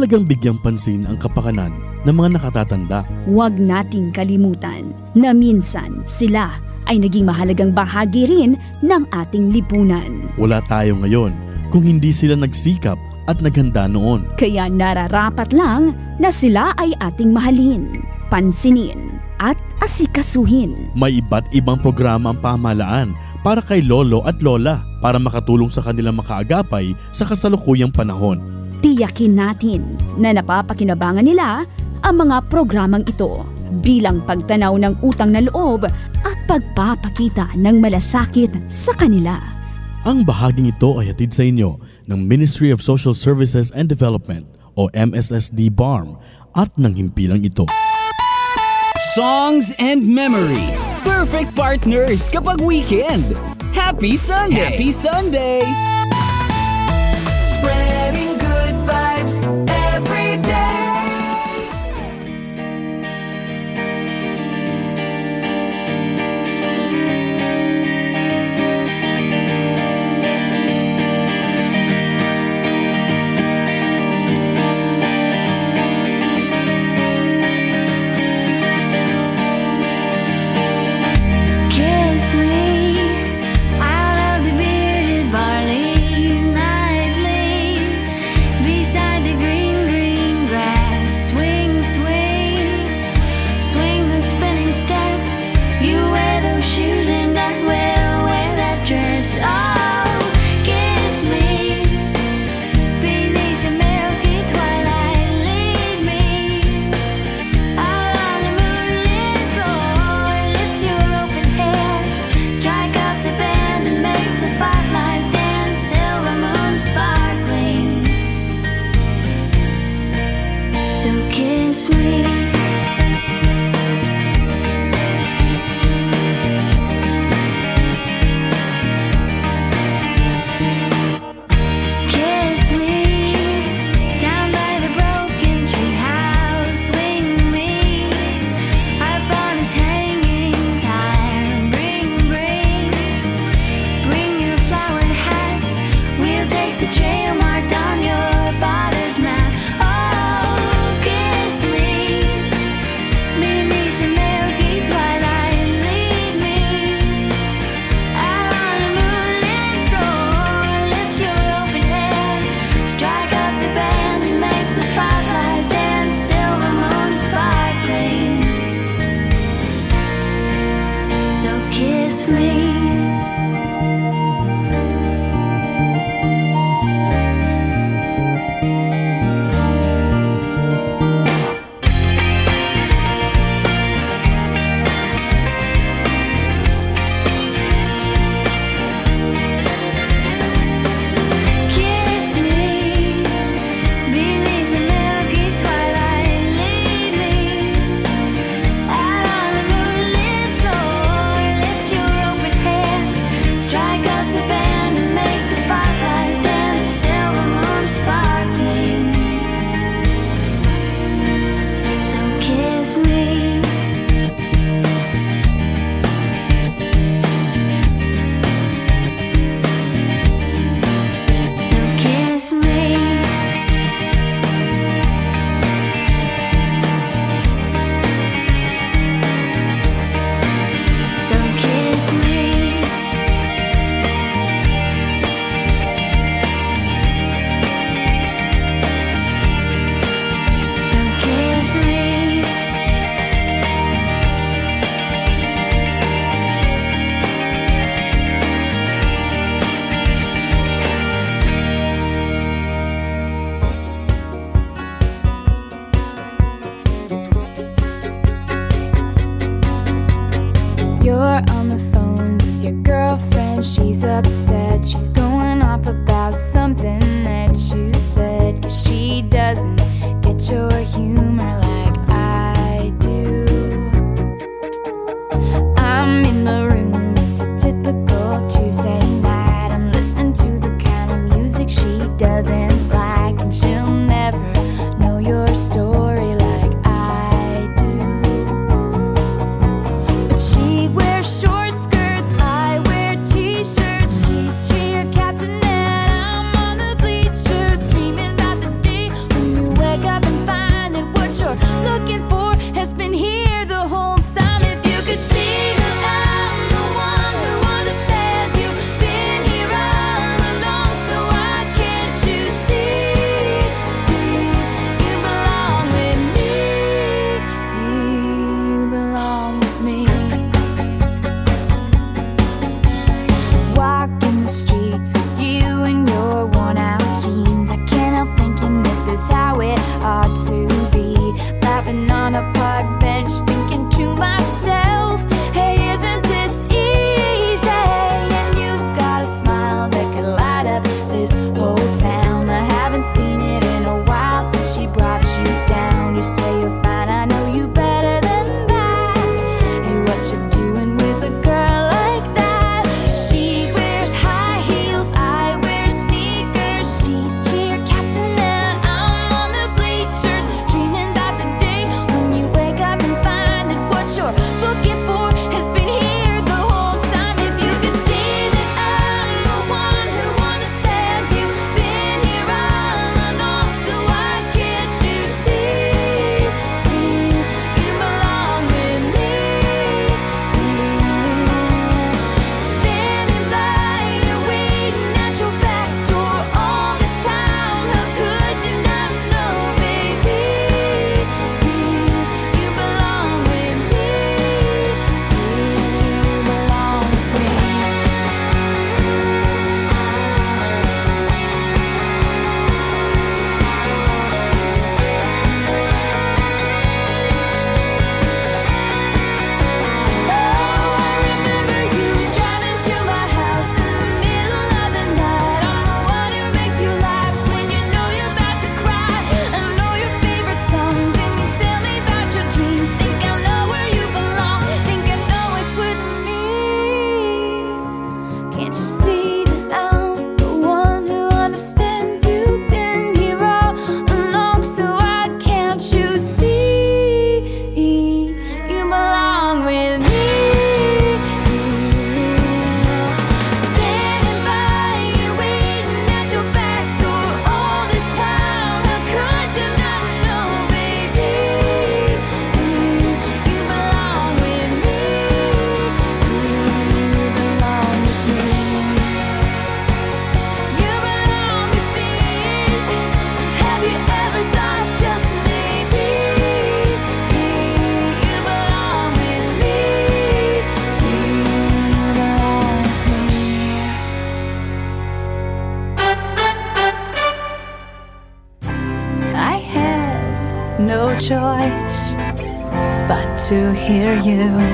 mahalagang bigyang pansin ang kapakanan ng mga nakatatanda. Huwag nating kalimutan na minsan sila ay naging mahalagang bahagi rin ng ating lipunan. Wala tayo ngayon kung hindi sila nagsikap at naghanda noon. Kaya nararapat lang na sila ay ating mahalin, pansinin at asikasuhin. May iba't ibang programa ang pamahalaan para kay lolo at lola para makatulong sa kanilang makaagapay sa kasalukuyang panahon. Tiyakin natin na napapakinabangan nila ang mga programang ito bilang pagtanaw ng utang na loob at pagpapakita ng malasakit sa kanila. Ang bahaging ito ay hatid sa inyo ng Ministry of Social Services and Development o MSSD BARM at ng himpilang ito songs and memories. Perfect partners kapag weekend. Happy Sunday! Happy Sunday! You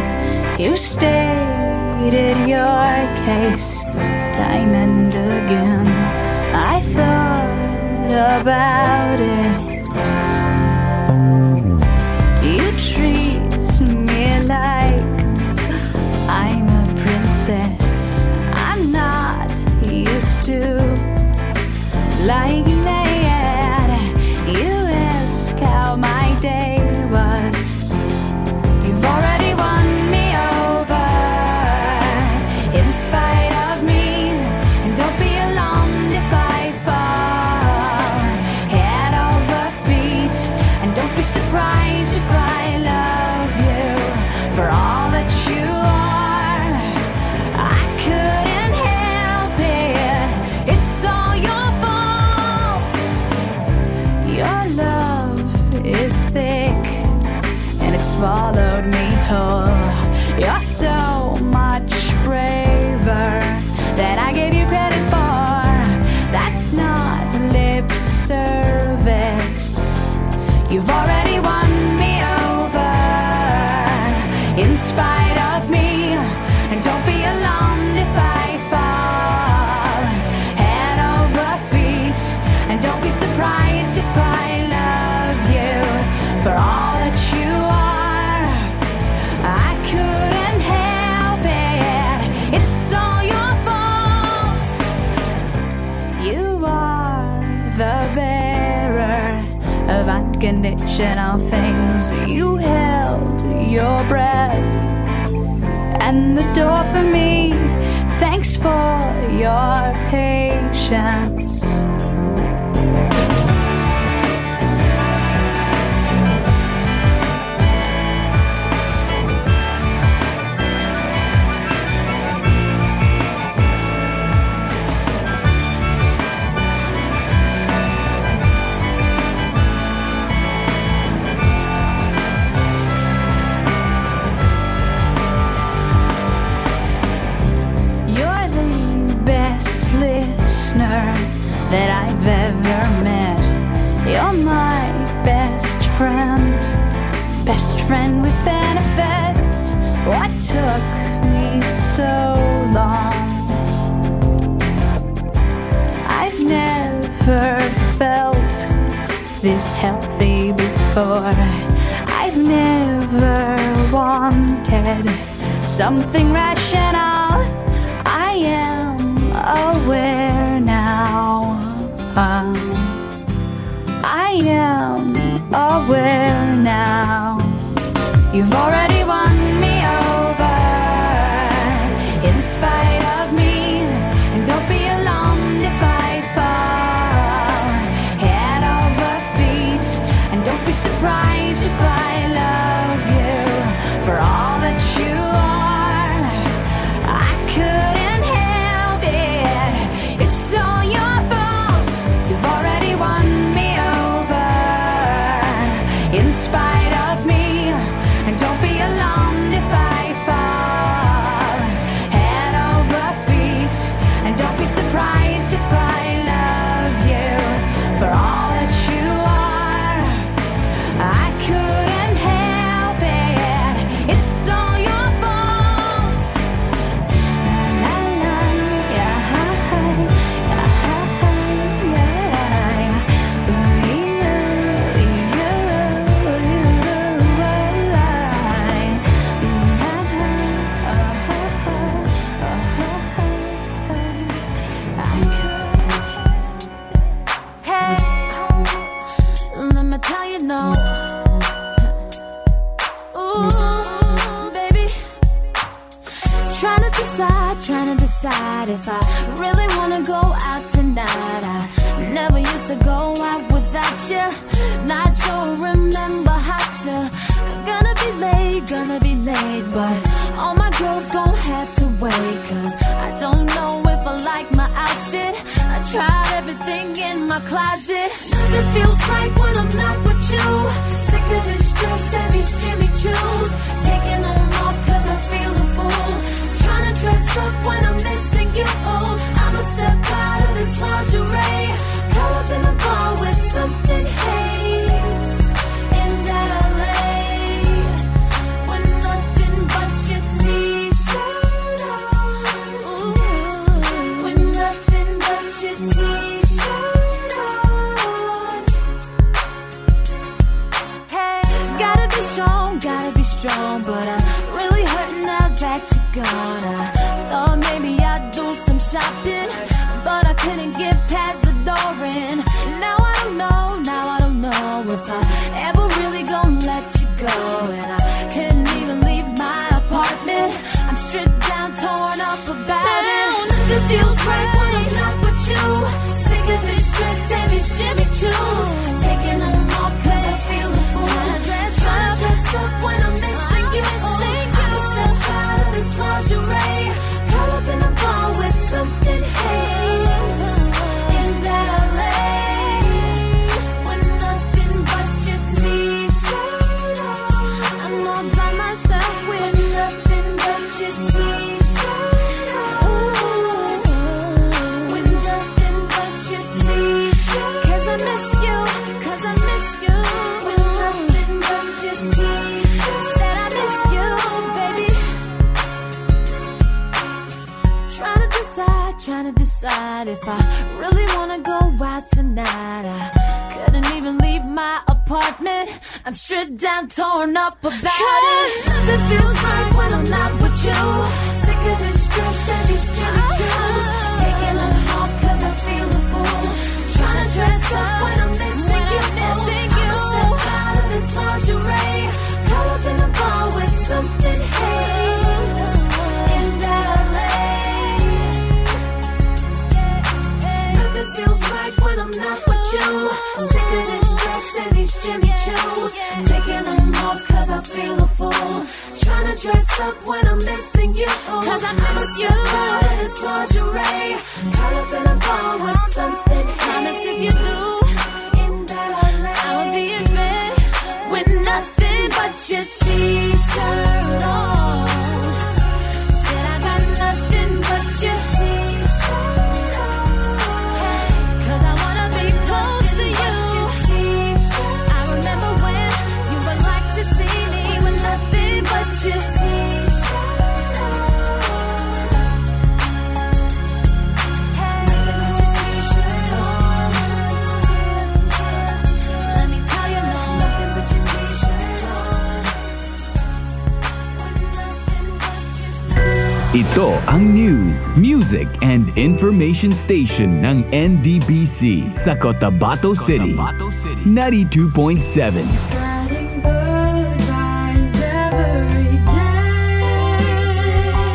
television station ng NDBC sa Cotabato City. Cotabato City. 92.7.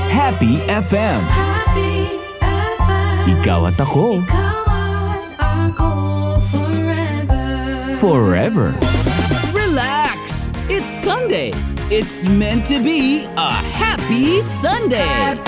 Happy FM. Happy FM. Ikaw at ako. Ikaw at ako forever. Forever. Relax. It's Sunday. It's meant to be a happy Sunday. Happy